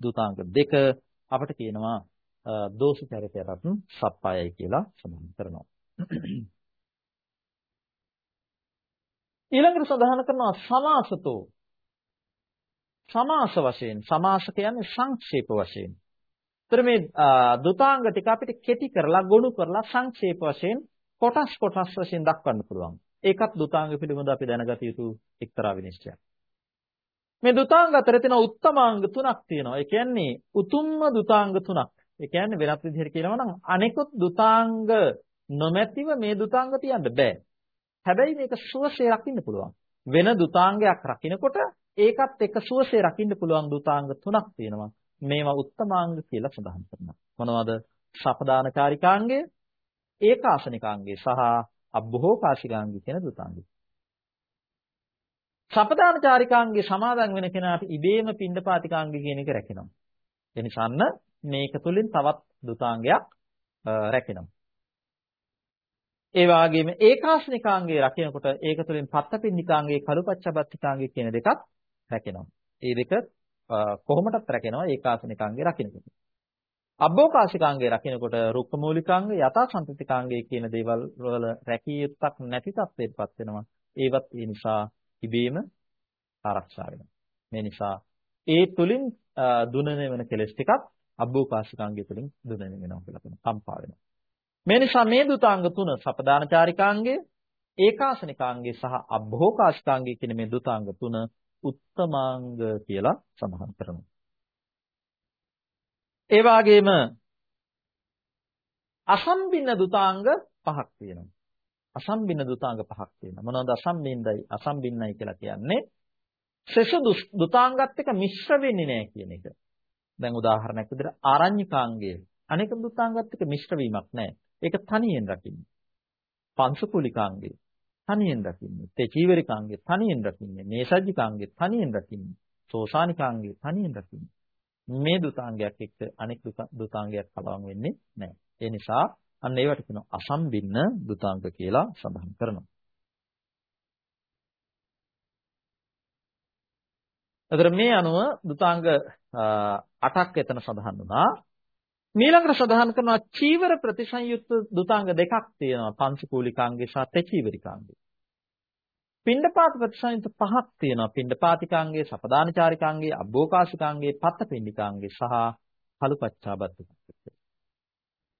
දුතාංග දෙක අපිට කියනවා දෝෂ චරිතයටත් සප්පායයි කියලා සඳහන් කරනවා. ඊළඟට සඳහන් කරනවා සමාසතෝ සමාස වශයෙන් සමාස කියන්නේ සංක්ෂේප වශයෙන්. ඒතර මේ දුතාංග ටික අපිට කෙටි කරලා ගොනු කරලා සංක්ෂේප වශයෙන් කොටස් කොටස් වශයෙන් දක්වන්න පුළුවන්. ඒකත් දුතාංග පිළිබඳව අපි දැනගත යුතු එක්තරා විනිශ්චයක්. මේ දුතාංග අතර තියෙන උත්තමාංග තුනක් තියෙනවා. ඒ කියන්නේ උතුම්ම දුතාංග තුනක්. ඒ කියන්නේ වෙනත් විදිහට කියනවා නම් අනෙකුත් දුතාංග නොමැතිව මේ දුතාංග තියන්න බෑ. හැබැයි මේක සුවසේ රකින්න පුළුවන්. වෙන දුතාංගයක් රකින්නකොට ඒකත් එක සුවසේ රකින්න පුළුවන් දුතාංග තුනක් තියෙනවා. මේවා උත්තමාංග කියලා සඳහන් කරනවා. මොනවද? සපදානකාරිකාංගය, ඒකාසනිකාංගය සහ අබ්බෝකාශිකාංගය කියන දුතාංගය. සපදානචාරිකාංගයේ සමාදන් වෙන කෙනාට ඉබේම පින්ඩපාතිකාංගය කියන එක රැකෙනවා. එනිසාන්න මේක තුලින් තවත් දුතාංගයක් රැකෙනවා. ඒ වගේම ඒකාශ්නිකාංගයේ රකිනකොට ඒක තුළින් පත්තපින්නිකාංගයේ කලුපච්චබත්තිකාංගයේ කියන දෙකත් රැකෙනවා. මේ දෙක කොහොමදත් රැකෙනවා ඒකාශ්නිකාංගයේ රකිනකොට. අබ්බෝකාශිකාංගයේ රකිනකොට රුක්කමූලිකාංග යථාසන්තතිකාංගයේ කියන දේවල් වල රැකිය යුත්තක් නැති තත්ත්වයකටපත් වෙනවා. ඒවත් ඒ නිසා ඉබේම ආරක්ෂා වෙනවා. මේ නිසා ඒ තුලින් දුනන වෙන කෙලස් ටිකක් අබ්බෝකාශිකාංගය තුලින් දුනන වෙනවා කියලා කියන කම්පා වෙනවා. මේ නිසා මේ දුතාංග තුන සපදානචාරිකාංගය, ඒකාසනිකාංගය සහ අභෝකාශිකාංගය කියන මේ දුතාංග තුන උත්තමාංග කියලා සඳහන් කරනවා. ඒ වගේම අසම්බින්න දුතාංග පහක් තියෙනවා. අසම්බින්න දුතාංග පහක් තියෙනවා. මොනවද අසම්බින්නයි අසම්බින්නයි කියලා කියන්නේ? ශේෂ දුතාංගත් එක්ක මිශ්‍ර වෙන්නේ නැහැ කියන එක. දැන් උදාහරණයක් විදිහට ආරඤ්‍යකාංගය අනෙක දුතාංගත් එක්ක මිශ්‍ර වීමක් නැහැ. ඒක තනියෙන් රකින්න. පංශකුලිකාංගේ තනියෙන් රකින්නේ. තේචීවරිකාංගේ තනියෙන් රකින්නේ. නේසජ්ජිකාංගේ තනියෙන් රකින්නේ. සෝසානිකාංගේ තනියෙන් රකින්නේ. මේ දුතාංගයක් එක්ක අනෙක් දුතාංගයක් කලවම් වෙන්නේ නැහැ. ඒ නිසා අන්න ඒවට කියනවා අසම්බින්න දුතාංග කියලා සඳහන් කරනවා. එතකොට මේ අනුව දුතාංග 8ක් එතන සඳහන් වුණා. මීළඟට සඳහන් කරනවා චීවර ප්‍රතිසංයුක්ත දුතාංග දෙකක් තියෙනවා පංචකූලිකාංගේ සහ තෙචීවරිකාංගේ. පින්ඩපාත ප්‍රතිසංයුක්ත පහක් තියෙනවා. පින්ඩපාතිකාංගයේ, සපදානචාරිකාංගයේ, අබ්බෝකාශිකාංගයේ, පත්තපින්ඩිකාංගයේ සහ කලුපච්චාබත්තිකාංගයේ.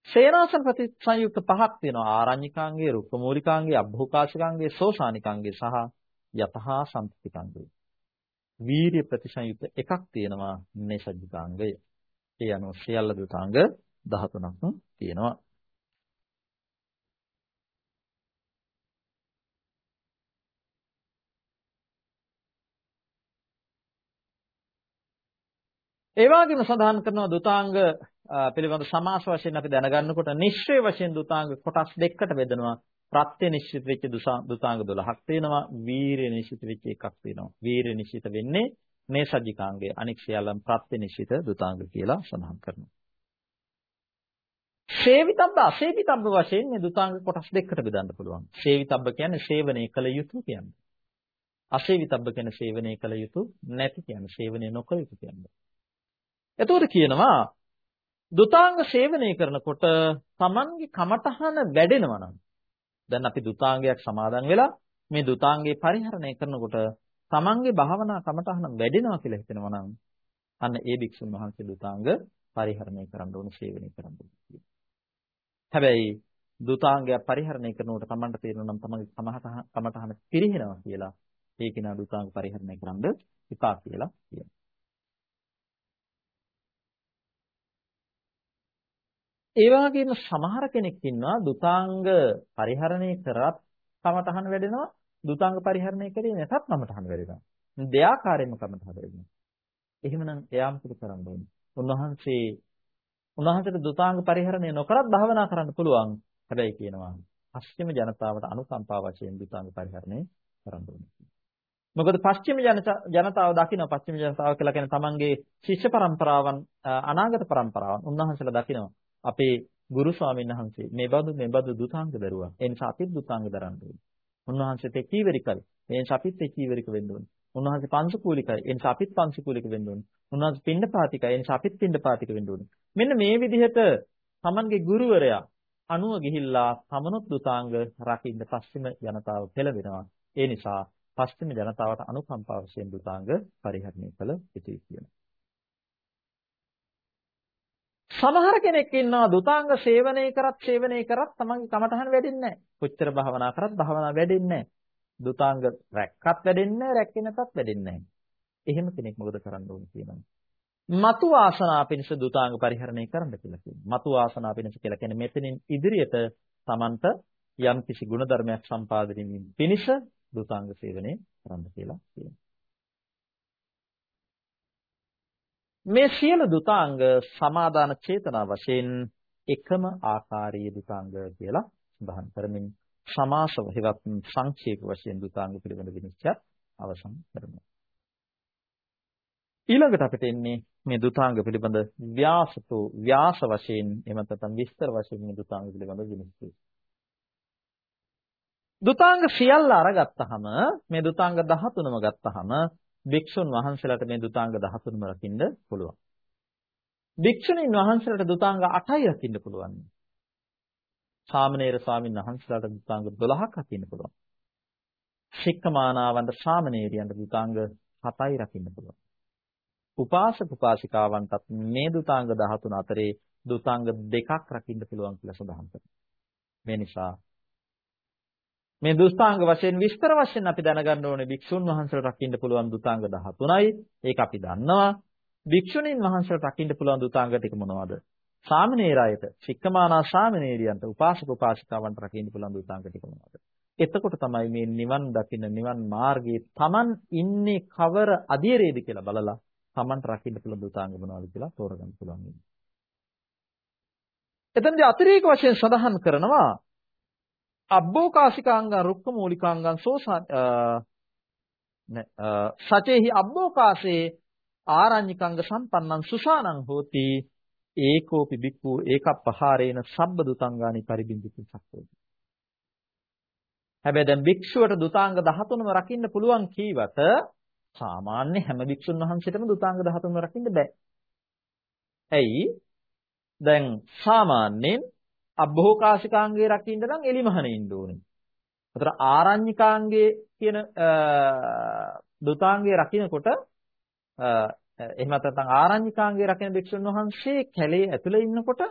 සේනාසන ප්‍රතිසංයුක්ත පහක් තියෙනවා. ආරඤ්‍යකාංගයේ, රුක්කමූලිකාංගයේ, අබ්බෝකාශිකාංගයේ, සෝසානිකාංගයේ සහ යතහා සම්පතිකාංගයේ. වීර්ය ප්‍රතිසංයුක්ත එකක් තියෙනවා නේසජ්ජිකාංගය. ඒ අනුව සියල්ල දුතාංග 13ක් තියෙනවා. ඒ වගේම සඳහන් කරනවා දුතාංග පිළිබඳ සමාස වශයෙන් අපි දැනගන්නකොට නිශ්චය වශයෙන් දුතාංග කොටස් දෙකකට බෙදනවා. ප්‍රත්‍ය නිශ්චිත වෙච්ච දුතාංග 12ක් තියෙනවා. වීර්ය නිශ්චිත වෙච්ච එකක් තියෙනවා. වීර්ය නිශ්චිත වෙන්නේ මේ සජ්ජිකාංගය. අනික් සියල්ලම ප්‍රත්‍ය නිශ්චිත දුතාංග කියලා සඳහන් කරනවා. සේවිතබ්බ අසේවිතබ්බ වශයෙන් මේ දුතාංග කොටස් දෙකකට බෙදන්න පුළුවන්. සේවිතබ්බ කියන්නේ සේවනය කළ යුතු කියන්නේ. අසේවිතබ්බ කියන්නේ සේවනය කළ යුතු නැති කියන්නේ. සේවනය නොකළ යුතු කියන්නේ. එතකොට කියනවා දුතාංග සේවනය කරනකොට Tamanගේ කමතහන වැඩෙනවා නම් දැන් අපි දුතාංගයක් සමාදන් වෙලා මේ දුතාංගේ පරිහරණය කරනකොට Tamanගේ භාවනා කමතහන වැඩෙනවා කියලා හිතෙනවා නම් අන්න ඒ භික්ෂුන් වහන්සේ දුතාංග පරිහරණය කරන්න ඕන සේවනය කරන්න ඕන. හැබැයි දුතාංගයක් පරිහරණය කරනකොට Tamanට තේරෙනවා නම් Tamanගේ කමතහන පිරිහෙනවා කියලා ඒ කෙනා දුතාංග පරිහරණය කරන්න එපා කියලා කියනවා. ඒ වගේම සමහර කෙනෙක් ඉන්නවා දුතාංග පරිහරණය කරත් කමතහන වැඩෙනවා දුතාංග පරිහරණය කරේ නැතත් කමතහන වැඩෙනවා දෙයාකාරයෙන්ම කමතහන වැඩෙනවා එහෙමනම් එයා මොකද කරන්න ඕනේ. උන්වහන්සේ උන්වහන්සේට දුතාංග පරිහරණය නොකරත් භාවනා කරන්න පුළුවන්. හැබැයි කියනවා පස්චිම ජනතාවට අනුකම්පා වශයෙන් දුතාංග පරිහරණය කරන්න ඕනේ. මොකද පස්චිම ජනතාව දකින්න පස්චිම ජනතාව කියලා කියන්නේ තමන්ගේ ශිෂ්‍ය පරම්පරාවන් අනාගත පරම්පරාවන්. උන්වහන්සේලා දකිනවා. අපේ ගුරු ස්වාමීන් වහන්සේ මේ බඳු මේ බඳු දුතාංග දරුවා. ඒ නිසා අපිත් දුතාංග දරන්න ඕනේ. උන්වහන්සේට කීවරිකයි. ඒ නිසා අපිත් කීවරික වෙන්න ඕනේ. උන්වහන්සේ පංචකූලිකයි. ඒ නිසා අපිත් පංචකූලික වෙන්න ඕනේ. උන්වහන්සේ පින්ඩපාතිකයි. ඒ නිසා අපිත් පින්ඩපාතික වෙන්න ඕනේ. මෙන්න මේ විදිහට Tamanගේ ගුරුවරයා අනුව ගිහිල්ලා තමනුත් දුතාංග රකින්න පස්චිම ජනතාව පෙළවෙනවා. ඒ නිසා පස්චිම ජනතාවට අනුකම්පාව වශයෙන් දුතාංග පරිහරණය කළ යුතුයි කියනවා. සමහර කෙනෙක් ඉන්නවා දුතාංග සේවනය කරත් සේවනය කරත් තමන්ගේ කමටහන් වැඩෙන්නේ නැහැ. කොච්චර භවනා කරත් භවනා වැඩෙන්නේ නැහැ. දුතාංග රැක්කත් වැඩෙන්නේ නැහැ, රැක්කේ නැතත් වැඩෙන්නේ නැහැ. එහෙම කෙනෙක් මොකද කරන්න ඕනේ කියනවා. මතු වාසනා පිණිස දුතාංග පරිහරණය කරන්න කියලා කියනවා. මතු වාසනා පිණිස කියලා කියන්නේ මෙතනින් ඉදිරියට තමන්ට යම් කිසි ගුණධර්මයක් සම්පාදනය වීම පිණිස දුතාංග සේවනය කරන්න කියලා කියනවා. මේ සියලු දුතාංග සමාදාන චේතනා වශයෙන් එකම ආකාරයේ දුතාංග කියලා සඳහන් කරමින් සමාසව හෙවත් සංක්ෂේප වශයෙන් දුතාංග පිළිබඳ විනිශ්චය අවසන් කරමු. ඊළඟට අපිට එන්නේ මේ දුතාංග පිළිබඳ ව්‍යාසතෝ ව්‍යාස වශයෙන් එහෙම නැත්නම් විස්තර වශයෙන් මේ දුතාංග පිළිබඳ විනිශ්චය. දුතාංග සියල්ල අරගත්තාම මේ දුතාංග 13ම ගත්තාම භික්ෂුන් වහන්සේලාට මේ දුතාංග 13ම රකින්න පුළුවන්. භික්ෂුණීන් වහන්සේලාට දුතාංග 8යි රකින්න පුළුවන්. සාමණේර ස්වාමීන් වහන්සේලාට දුතාංග 12ක් රකින්න පුළුවන්. ශික්කමානාවන්ට සාමණේරියන්ට දුතාංග 7යි රකින්න පුළුවන්. උපාසක උපාසිකාවන්ටත් මේ දුතාංග 13 අතරේ දුතාංග දෙකක් රකින්න පුළුවන් කියලා සඳහන් කරනවා. මේ නිසා මේ දුස්තාංග වශයෙන් විස්තර වශයෙන් අපි දැනගන්න ඕනේ භික්ෂුන් වහන්සේලා රකින්න පුළුවන් දුතාංග 13යි. ඒක අපි දන්නවා. භික්ෂුණීන් වහන්සේලා රකින්න පුළුවන් දුතාංග ටික මොනවද? සාමණේරයයට, ශික්කමානා සාමණේරියන්ට, උපාසක උපාසිකාවන්ට රකින්න පුළුවන් දුතාංග ටික මොනවද? එතකොට තමයි මේ නිවන් දකින්න නිවන් මාර්ගයේ Taman ඉන්නේ කවර අධිරේද කියලා බලලා Tamanට රකින්න පුළුවන් දුතාංග මොනවද කියලා තෝරගන්න පුළුවන්. එතනදී අතිරේක වශයෙන් සඳහන් කරනවා අබ්බෝකාශිකාංගං රුක්ක මූලිකාංගං සෝ සචේහි අබ්බෝකාශේ ආරඤ්‍යකංග සම්පන්නං සුසානං හෝති ඒකෝපි බික්ඛු ඒකප්පහාරේන සබ්බ දුතංගානි පරිබින්දිති සක්කෝති හැබැයි දැන් භික්ෂුවට දුතාංග 13ම රකින්න පුළුවන් කීවට සාමාන්‍ය හැම භික්ෂුන් වහන්සේටම දුතාංග 13ම රකින්න බෑ. ඇයි? දැන් සාමාන්‍යයෙන් අබ්බෝකාශිකාංගේ රකින්න නම් එලිමහනේ ඉන්න ඕනේ. අතර ආරඤ්‍යකාංගයේ කියන දුතාංගයේ රකින්නකොට එහෙම නැත්නම් ආරඤ්‍යකාංගයේ රකින්න භික්ෂුන් වහන්සේ කැලේ ඇතුලේ ඉන්නකොට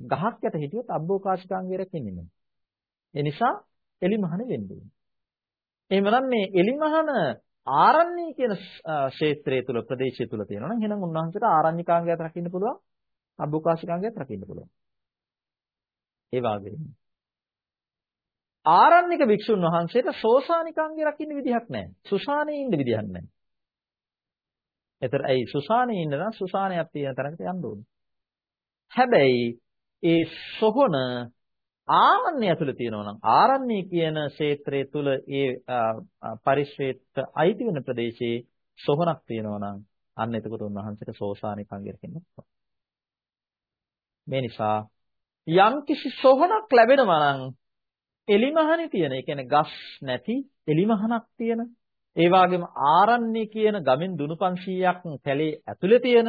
ගහක් යට හිටියොත් අබ්බෝකාශිකාංගයේ රකින්නේ නැහැ. ඒ නිසා එලිමහන වෙන්න ඕනේ. එහෙමනම් මේ එලිමහන ආරණ්‍ය කියන ක්ෂේත්‍රය තුල ප්‍රදේශය තුල තියෙනවා නම් එහෙනම් උන්වහන්සේට ආරණ්‍යකාංගයත් රකින්න පුළුවන් අබ්බෝකාශිකාංගයත් රකින්න පුළුවන්. ඒ වගේම ආරණ්‍යක භික්ෂුන් වහන්සේට සෝසානිකාංගය රකින්න විදිහක් නැහැ. සුසානේ ඉන්න විදිහක් නැහැ. එතර ඇයි සුසානේ ඉන්න නම් සුසානයක් තියෙන තැනකට යන්න ඕනේ. හැබැයි ඒ සොහොන ආරණ්‍ය ඇතුළේ තියෙනවා නම් ආරණ්‍ය කියන ක්ෂේත්‍රය තුල ඒ පරිශ්‍රේත අයිති වෙන ප්‍රදේශයේ සොහනක් තියෙනවා නම් අන්න එතකොට උන්වහන්සේට සෝසානික අංගය කියන්න මේ නිසා යම් කිසි සොහනක් ලැබෙනවා නම් එලිමහනේ තියෙන, ඒ කියන්නේ ගස් නැති එලිමහනක් තියෙන, ඒ වගේම ආරණ්‍ය කියන ගමෙන් දුනු 500ක් කැලේ ඇතුලේ තියෙන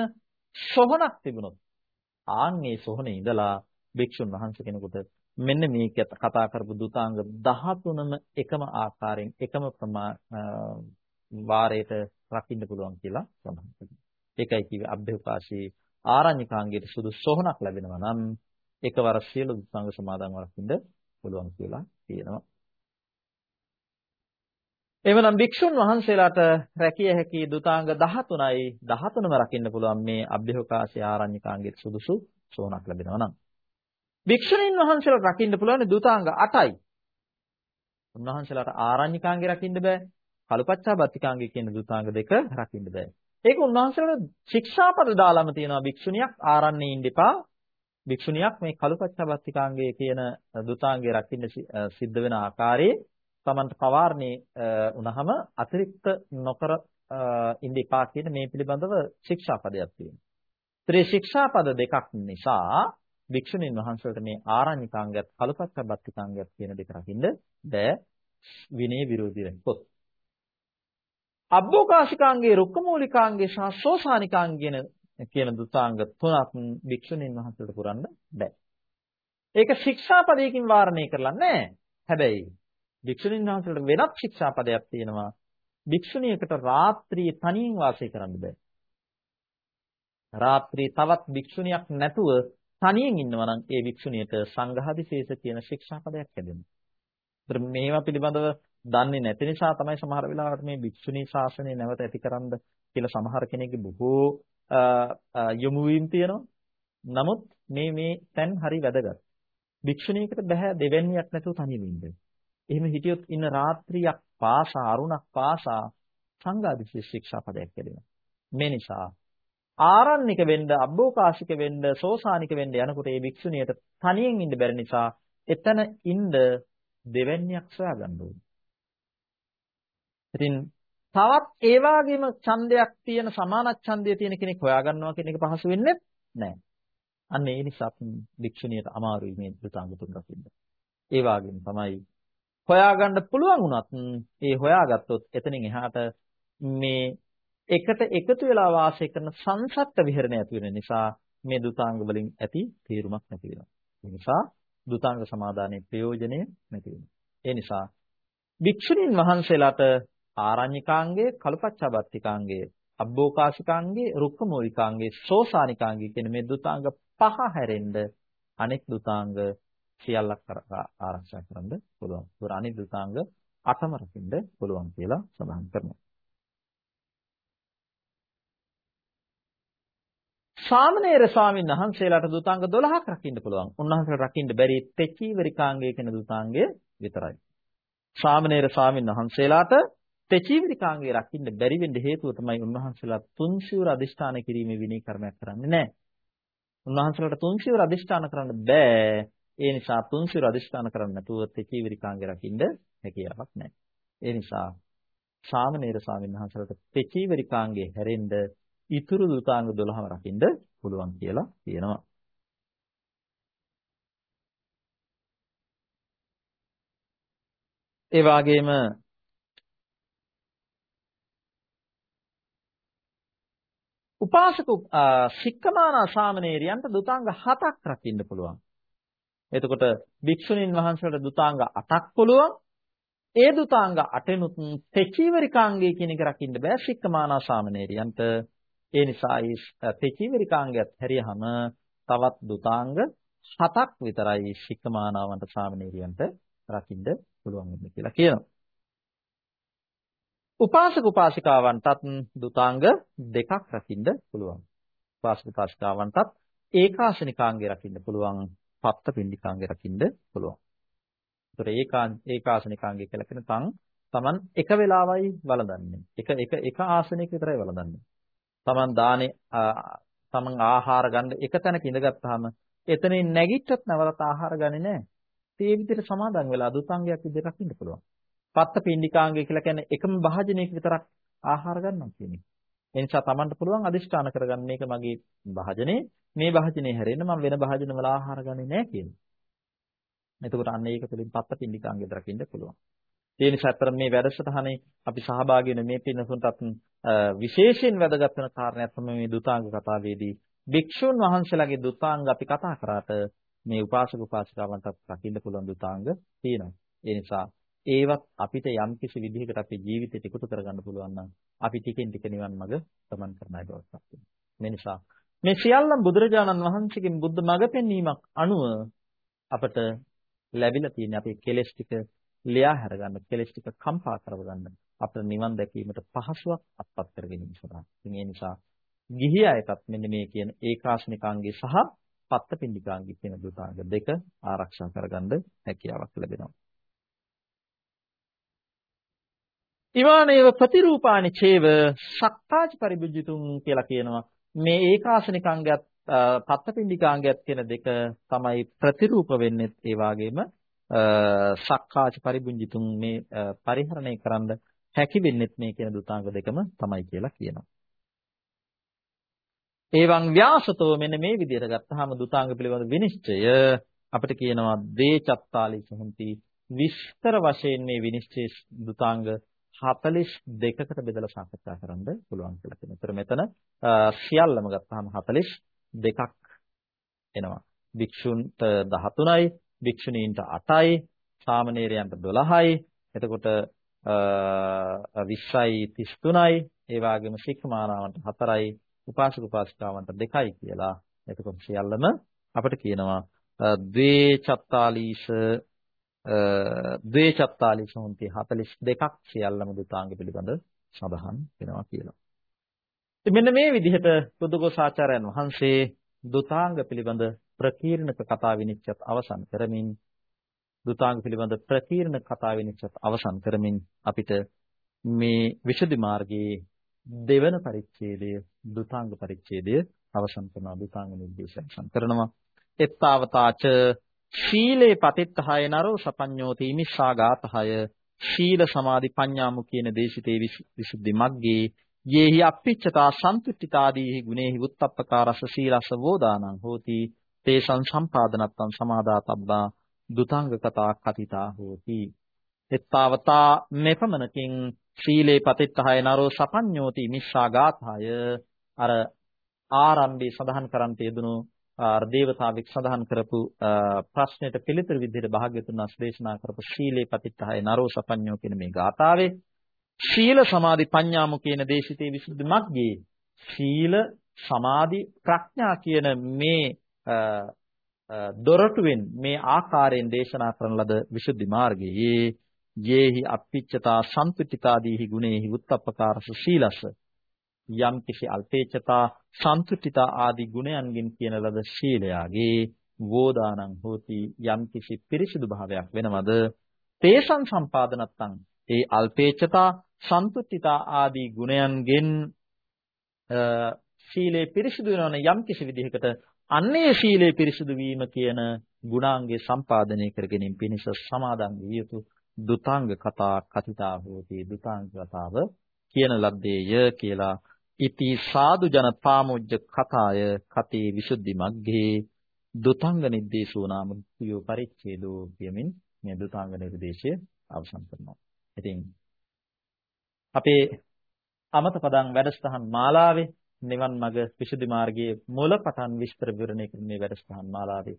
සොහනක් තිබුණොත් ආන්නේ සොහනේ ඉඳලා භික්ෂුන් වහන්සේ කෙනෙකුට මෙන්න මේ කතා කරපු දුතාංග 13ම එකම ආකාරයෙන් එකම වාරයට රකින්න පුළුවන් කියලා සඳහන් කරනවා. ඒකයි කිව්වේ අභ්‍යවකාශී ආරණ්‍යකාංගයේ සුදු සොහනක් ලැබෙනවා නම් එකවර සියලු දුතාංග සමාදන්ව රකින්න පුළුවන් කියලා කියනවා. එවනම් භික්ෂුන් වහන්සේලාට රැකිය හැකි දුතාංග 13යි 13ම රකින්න පුළුවන් මේ අභ්‍යවකාශී ආරණ්‍යකාංගයේ සුදුසු සෝනක් ලැබෙනවා නම් භික්ෂුණීන් වහන්සේලාට රකින්න පුළුවන් දුතාංග 8යි. උන්වහන්සේලාට ආරණ්‍යකාංගේ රකින්න බෑ. කලුපච්චාබත්තිකාංගේ කියන දුතාංග දෙක රකින්න බෑ. ඒක උන්වහන්සේලාට ශික්ෂාපද දාලාම තියෙනවා භික්ෂුණියක් ආරණ්‍යේ ඉන්න එපා. භික්ෂුණියක් මේ කලුපච්චාබත්තිකාංගේ කියන දුතාංගේ රකින්න සිද්ධ වෙන ආකාරයේ තමන්ට පවාරණේ වුණහම අතිරික්ත නොකර ඉන්න එපා කියන මේ පිළිබඳව ශික්ෂාපදයක් තියෙනවා. ත්‍රි ශික්ෂාපද දෙකක් නිසා භික්ෂුණීන් වහන්සේට මේ ආරණ්‍යකාංගයත් කලපත්තබත්තිකාංගයත් කියන දෙක රකින්න බෑ විනය විරෝධී වෙනකොට. අබ්බෝකාශිකාංගේ රුක්කමූලිකාංගේ සහ සෝසානිකාංගින කියන දුතාංග තුනක් භික්ෂුණීන් වහන්සේට පුරන්න බෑ. ඒක ශික්ෂාපදයකින් වාරණය කරලා නැහැ. හැබැයි භික්ෂුණීන් වහන්සේට වෙනත් ශික්ෂාපදයක් තියෙනවා. භික්ෂුණියකට රාත්‍රියේ තනියෙන් වාසය කරන්න බෑ. රාත්‍රියේ තවත් භික්ෂුණියක් නැතුව තනියෙන් ඉන්නවා නම් ඒ වික්ෂුණියට සංඝාදිශේෂ කියන ශික්ෂාපදයක් හැදෙනවා. ඒතර මේවා පිළිබඳව දන්නේ නැති නිසා තමයි සමහර වෙලාවට මේ වික්ෂුණී ශාසනය නැවත ඇතිකරන්න කියලා සමහර කෙනෙක්ගේ බොහෝ යොමු වීම තියෙනවා. නමුත් මේ මේ තැන් හරි වැදගත්. වික්ෂුණීකට බෑ දෙවැන්නේක් නැතුව තනියම ඉන්න. එහෙම හිටියොත් ඉන්න රාත්‍රියක් පාසා අරුණක් පාසා සංඝාදිශේෂ ශික්ෂාපදයක් හැදෙනවා. මේ නිසා ආරණ්‍යක වෙන්න, අබ්බෝකාශික වෙන්න, සෝසානික වෙන්න යනකොට ඒ භික්ෂුණියට තනියෙන් ඉන්න බැරි නිසා එතන ඉන්න දෙවැන්නේක් සොයාගන්න ඕනේ. ඉතින් තවත් ඒ වගේම ඡන්දයක් තියෙන සමාන ඡන්දය තියෙන කෙනෙක් හොයාගන්නවා කියන එක පහසු වෙන්නේ නැහැ. අන්න ඒ නිසා භික්ෂුණියට අමාරුයි මේ දුතාංග තුන් රකින්න. ඒ වගේම තමයි හොයාගන්න පුළුවන් වුණත් ඒ හොයාගත්තොත් එතනින් එහාට මේ එකට එකතු වෙලා වාසය කරන සංසත්ත විහරණය ඇති වෙන නිසා මේ දුතාංග වලින් ඇති තීරුමක් නැති වෙනවා. ඒ නිසා දුතාංග සමාදානයේ ප්‍රයෝජනය නැති වෙනවා. ඒ නිසා භික්ෂුණීන් වහන්සේලාට ආරණ්‍යකාංගයේ, කල්පච්චාබත්තිකාංගයේ, අබ්බෝකාශිකාංගයේ, රුක්කමූලිකාංගයේ, සෝසානිකාංගයේ කියන මේ දුතාංග පහ හැරෙන්න අනෙක් දුතාංග සියල්ලක් ආරක්ෂා කරන්න පුළුවන්. ඒතර අනිත් දුතාංග අටම රකින්න පුළුවන් කියලා සඳහන් කරනවා. සාමණේර ස්වාමීන් වහන්සේලාට දුතාංග 12ක් රකින්න පුළුවන්. උන්වහන්සේලාට රකින්න බැරි තෙචීවරිකාංගය කියන දුතාංගය විතරයි. සාමණේර ස්වාමීන් වහන්සේලාට තෙචීවරිකාංගය රකින්න බැරි වෙන්න හේතුව තමයි උන්වහන්සේලා තුන්සිවුර අදිෂ්ඨාන කිරීමේ විනය කර්මයක් කරන්නේ නැහැ. උන්වහන්සේලාට තුන්සිවුර අදිෂ්ඨාන කරන්න බෑ. ඒ නිසා තුන්සිවුර අදිෂ්ඨාන කරන්න නැතුව තෙචීවරිකාංගය රකින්න හැකියාවක් නැහැ. ඒ නිසා සාමණේර ස්වාමීන් වහන්සේලාට තෙචීවරිකාංගය හැරෙන්න ඉතුරු දුතාංග 12ම රකින්න පුළුවන් කියලා කියනවා. ඒ වගේම උපාසක සික්කමානා සාමණේරියන්ට දුතාංග 7ක් රකින්න පුළුවන්. එතකොට භික්ෂුණීන් වහන්සේලාට දුතාංග 8ක් පුළුවන්. ඒ දුතාංග අටෙනුත් තෙචීවරිකාංගය කියන එක රකින්න බෑ සික්කමානා සාමණේරියන්ට. ඒ නිසා ඒ තෙචීවරිකාංගයත් හැරියහම තවත් දුතාංග හතක් විතරයි සික්කමානාවන්ට සාමණේරියන්ට රකින්න පුළුවන් වෙන්නේ කියලා කියනවා. උපාසක උපාසිකාවන්ටත් දුතාංග දෙකක් රකින්න පුළුවන්. උපාසක උපාසිකාවන්ටත් ඒකාශනිකාංගය රකින්න පුළුවන්. පත්ත පින්ඩිකාංගය රකින්න පුළුවන්. ඒතර ඒකාන් ඒකාශනිකාංගය කියලා කියන තන් Taman එක වෙලාවයි වළඳන්නේ. එක එක එක ආසනයක විතරයි වළඳන්නේ. Taman දානේ Taman ආහාර ගන්න එක තැනක ඉඳගත්තාම එතනින් නැගිට්ටත් නැවත ආහාර ගන්නේ නැහැ. ඒ විදිහට සමාදන් වෙලා දුතාංගයක් විදිහට රකින්න පුළුවන්. පත්ත පින්ඩිකාංගය කියලා කියන්නේ එකම භාජනයක විතරක් ආහාර ගන්නවා කියන එක. ඒ නිසා Tamanට පුළුවන් අදිෂ්ඨාන කරගන්න මේක මගේ භාජනේ මේ භාජනේ හැරෙන්න මම වෙන භාජන වල ආහාර ගන්නේ නැහැ කියන. එතකොට අන්න ඒක තුළින් පත්ත පින්ඩිකාංගය දකින්න පුළුවන්. ඒ නිසා අතර මේ වැඩසටහනේ අපි සහභාගී වෙන මේ පින්නසුන්ටත් විශේෂයෙන් වැදගත් වෙන කාරණයක් තමයි මේ දුතාංග කතාවේදී භික්ෂුන් වහන්සේලාගේ දුතාංග අපි කතා කරාට මේ උපාසක උපාසිකාවන්ටත් රකින්න පුළුවන් දුතාංග තියෙනවා. ඒ නිසා ඒවත් අපිට යම් කිසි විදිහකට අපේ ජීවිතයට එකතු කරගන්න පුළුවන් නම් අපි ටිකෙන් ටික නිවන් මඟ ගමන් කරන අය බවට පත් වෙනවා. මේ නිසා මේ සියල්ලම බුදුරජාණන් වහන්සේගෙන් බුද්ධ මඟ පෙන්වීමක් අනුව අපට ලැබිලා තියෙන අපේ කෙලෙස් ටික ලියා හැරගන්න කෙලෙස් ටික කම්පා කරවගන්න අපිට නිවන් දැකීමට පහසුවක් අත්පත් කර ගැනීම සඳහා. ඉතින් ඒ නිසා ගිහි අයටත් මෙන්න මේ කියන ඒකාශ්නිකාංගේ සහ පත්තපින්ඩිකාංගේ කියන දුතාංග දෙක ආරක්ෂා කරගන්න හැකියාවක් ලැබෙනවා. ඉවානේව ප්‍රතිරූපානි චේව සක්කාච පරිබුජ්ජිතුම් කියලා කියනවා. මේ ඒකාසනිකාංගයත් පත්තපින්ඩිකාංගයත් කියන දෙක තමයි ප්‍රතිරූප වෙන්නේ ඒ වගේම සක්කාච පරිබුංජිතුන් මේ පරිහරණය කරන්න හැකි වෙන්නේ මේ කියන දුතාංග දෙකම තමයි කියලා කියනවා. ඒවන් ව්‍යාසතෝ මෙන්න මේ විදිහට ගත්තාම දුතාංග පිළිබඳ විනිශ්චය අපිට කියනවා දේචත්තාලි සුහන්ති විස්තර වශයෙන් මේ විනිශ්චය දුතාංග 42කට බෙදලා සාකච්ඡා කරන්න පුළුවන් කියලා කියනවා. ඒතර මෙතන සියල්ලම ගත්තාම 42ක් එනවා. භික්ෂුන්ට 13යි, භික්ෂුණීන්ට 8යි, සාමණේරයන්ට 12යි. එතකොට 20යි 33යි, ඒ වගේම ශික්ෂමානාවන්ට 4යි, උපාසක උපාසිකාවන්ට 2යි කියලා. එතකොට සියල්ලම අපිට කියනවා ද්වේ චත්තාලීස ද්වේ චත්තාලීස හොන්ති 42ක් සියල්ලම දුතාංග පිළිබඳ සඳහන් වෙනවා කියලා. මෙන්න මේ විදිහට බුදුගෝසාචාර්යයන් වහන්සේ දුතාංග පිළිබඳ ප්‍රකීර්ණක කතා විනිශ්චයත් අවසන් කරමින් දුතාංග පිළිබඳ ප්‍රකීර්ණ කතා විනිශ්චයත් අවසන් කරමින් අපිට මේ විසුද්ධි මාර්ගයේ දෙවන පරිච්ඡේදය දුතාංග පරිච්ඡේදය අවසන් කරනවා දුතාංග නිර්දේශය අවසන් කරනවා එත්තාවතාච ශීලේ පතිත්තහය නරෝ සපඤ්ඤෝති මිස්සා ගාතහය ශීල සමාධි පඤ්ඤාමු කියන දේශිතේ විසුද්ධි මග්ගේ යේහි අප්පිච්චතා සම්තුට්ඨිතාදීහි ගුණේහි උත්තප්පකාරස සීලස වෝදානං හෝති. තේසං සම්පාදනත්තං සමාදාතබ්බා දුතාංග කතා කතිතා හෝති. එත්තාවතා මෙපමණකින් ශීලේ පතිත්තහය නරෝ සපඤ්ඤෝති මිස්සා ගාථාය අර ආරම්භයේ සඳහන් කරන්ට යෙදුණු අර දේවතාවෙක් සඳහන් කරපු ප්‍රශ්නෙට පිළිතුරු විදිහට භාග්‍යතුන් වහන්සේ දේශනා කරපු ශීලේ පතිත්තහය නරෝ සපඤ්ඤෝ කියන මේ ගාථාවේ ශීල සමාධි පඤ්ඤාමු කියන දේශිතේ විසුද්ධි මග්ගේ ශීල සමාධි ප්‍රඥා කියන මේ දොරටුවෙන් මේ ආකාරයෙන් දේශනා කරන ලද විසුද්ධි මාර්ගයේ යේහි අප්පිච්චතා සම්පිටිතාදීහි ගුණේහි උත්තප්පකාරස ශීලස යම් කිසි අල්පේච්ඡතා සන්තුට්ඨිතා ආදී ගුණයන්ගෙන් කියන ලද ශීලයාගේ වෝදානං හෝති යම් කිසි පිරිසිදු භාවයක් වෙනවද? තේසං සම්පාදනත්තං. ඒ අල්පේච්ඡතා සන්තුට්ඨිතා ආදී ගුණයන්ගෙන් ශීලයේ පිරිසිදු වෙනවන යම් කිසි විදිහකට අන්නේ ශීලයේ පිරිසිදු වීම කියන ගුණාංගේ සම්පාදනය කර ගැනීම පිණිස සමාදන් විය යුතු දුතාංග කතා කතිතා හෝති. දුතාංග කතාව කියන ලද්දේය කියලා ඉති සාදු ජන පාමුජ්ජ කතාය කතේ විසුද්ධි මග්ගේ දුතංග නිද්දේශෝ නාම කියෝ පරිච්ඡේදෝ කියමින් මේ දුතාංග නිර්දේශය අවසන් කරනවා. ඉතින් අපේ අමත පදං වැඩසටහන් මාලාවේ නිවන් මඟ විසුද්ධි මාර්ගයේ මුල පටන් විස්තර විවරණය කරන මේ වැඩසටහන් මාලාවේ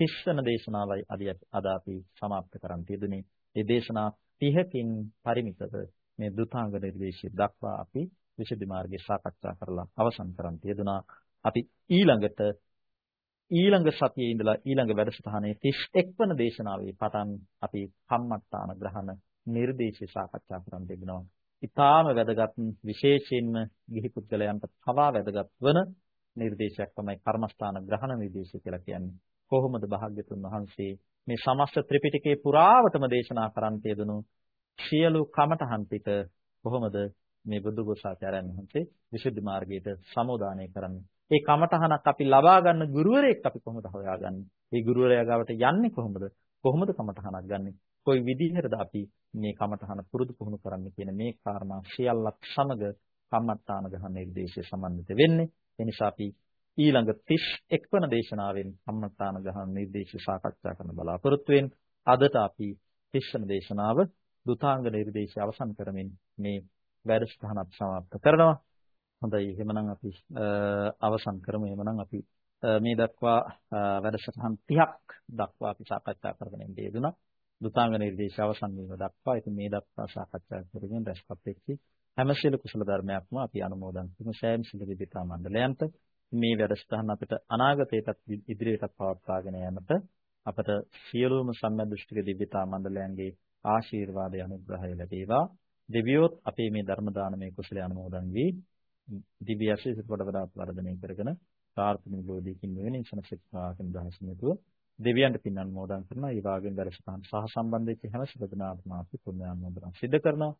තිස්සන දේශනාවයි අද අද අපි સમાප්ත කරන් තියදුනේ. මේ දේශනා 30කින් පරිමිතව මේ දුතාංග නිර්දේශය දක්වා අපි විසුද්ධි මාර්ගය සාකච්ඡා කරලා අවසන් කරන් තියදුනා. අපි ඊළඟට ඊළඟ සතියේ ඉඳලා ඊළඟ වැඩසටහනේ 31 වන දේශනාවේ පටන් අපි කම්මත්තාන ග්‍රහණ නිර්දේශය සාකච්ඡා කරන්න තිබෙනවා. ඊටාම වැදගත් විශේෂයෙන්ම ගිහි පුද්ගලයන්ට පවා වැදගත් වන නිර්දේශයක් තමයි කර්මස්ථාන ග්‍රහණ නිර්දේශය කියලා කියන්නේ. කොහොමද භාග්‍යතුන් වහන්සේ මේ සමස්ත ත්‍රිපිටකේ පුරාවටම දේශනා කරන්න තියදුණු සියලු කමඨහන් ටික කොහොමද මේ බුදුගෝසාචාර්යයන් වහන්සේ විසුද්ධි මාර්ගයට සමෝදානය කරන්නේ. ඒ කමඨහනක් අපි ලබා ගන්න ගුරුවරයෙක් අපි කොහොමද හොයාගන්නේ? ඒ ගුරුවරයා ගාවට යන්නේ කොහොමද? කොහොමද කමඨහනක් ගන්නෙ? කොයි විදිහටද අපි මේ කමඨහන පුරුදු පුහුණු කරන්නේ කියන මේ කාරණා සියල්ලක් සමග කම්මත්තාන ගහන නිර්දේශය සම්බන්ධිත වෙන්නේ. ඒ නිසා අපි ඊළඟ 31 වන දේශනාවෙන් කම්මත්තාන ගහන නිර්දේශය සාකච්ඡා කරන්න බලාපොරොත්තු වෙන. අදට අපි 30 වන දේශනාව දුතාංග නිර්දේශය අවසන් කරමින් මේ වැඩසටහනත් સમાપ્ત කරනවා. හොඳයි එහෙමනම් අපි අවසන් කරමු. එහෙමනම් අපි මේ දක්වා වැඩසටහන් 30ක් දක්වා අපි සාකච්ඡා කරගෙන ඉඳීදුණා. දුතාංග නිර්දේශ අවසන් වීම දක්වා ඉතින් මේ දක්වා සාකච්ඡා කරගෙන රැස්පත් වෙච්ච හැම සියලු කුසල ධර්මයක්ම අපි අනුමෝදන් කරමු සෑම සිළු විදිතා මණ්ඩලයන්ට මේ වැඩසටහන අපිට අනාගතයටත් ඉදිරියටත් පවත්වාගෙන යාමට අපට සියලුම සම්මදෘෂ්ටික දිව්‍යතා මණ්ඩලයන්ගේ ආශිර්වාදය අනුග්‍රහය ලැබේවා දෙවියොත් අපේ මේ ධර්ම දානමය කුසලයේ අනුමෝදන් වී දිව්‍ය ආශිර්වාද කොට වඩා වර්ධනය කරගෙන ප්‍රාර්ථනා බෝධිකින් වෙනින් සනසෙක්වා කියන දහසනෙතුව දෙවියන්ට පින් අනුමෝදන් කරනවා. ඒ වගේම දර්ශකයන් සහ සම්බන්ධ වෙච්ච හැම සිදනාත්ම අපි පුණ්‍ය අනුමෝදන් සිදු කරනවා.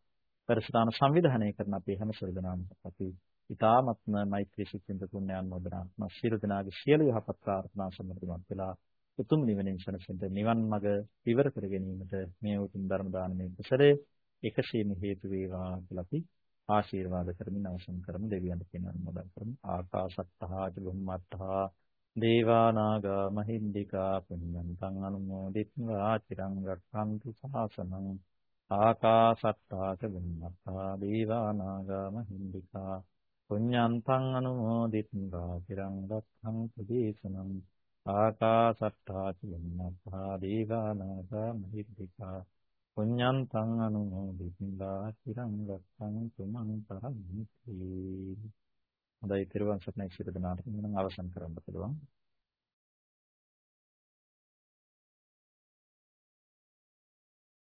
දර්ශනාන සංවිධානය කරන අපේ හැම සිදනාම අපි ඊ타ත්ම මෛත්‍රී සිතින්ද පුණ්‍ය අනුමෝදනාත්ම ශිරු දනාගේ සියලු යහපත් ප්‍රාර්ථනා සම්පූර්ණවත් වෙලා උතුම් නිවනින් සැනසෙන්න නිවන් මඟ ඉවර කර ගැනීමට මේ උතුම් ධර්ම දානමය කුසලයේ එකසේම හේතු වේවා කියලා අපි ආශිර්වාද කරමින් අවසන් කරමු දෙවියන්ට පින් අනුමෝදන් කරමු ආකාශත්තා චුම්මත්තා දේවා නාග මහින්దికා පුඤ්ඤන්තං අනුමෝදිත්වා චිරං රක්ඛන්තු සාසනං ආකාශත්තා චුම්මත්තා දේවා නාග මහින්దికා පුඤ්ඤන්තං අනුමෝදිත්වා චිරං රක්ඛන්තු දේශනං ආකාශත්තා චුම්මත්තා දේවා නාග මහින්దికා පුඤ්ඤන්තං අනුමෝදිත්වා චිරං රක්ඛන්තු මං පරමිති හොඳයි තිරුවන් සරණයි. සියලු දෙනාට මම අවසන් කරන්න පුළුවන්.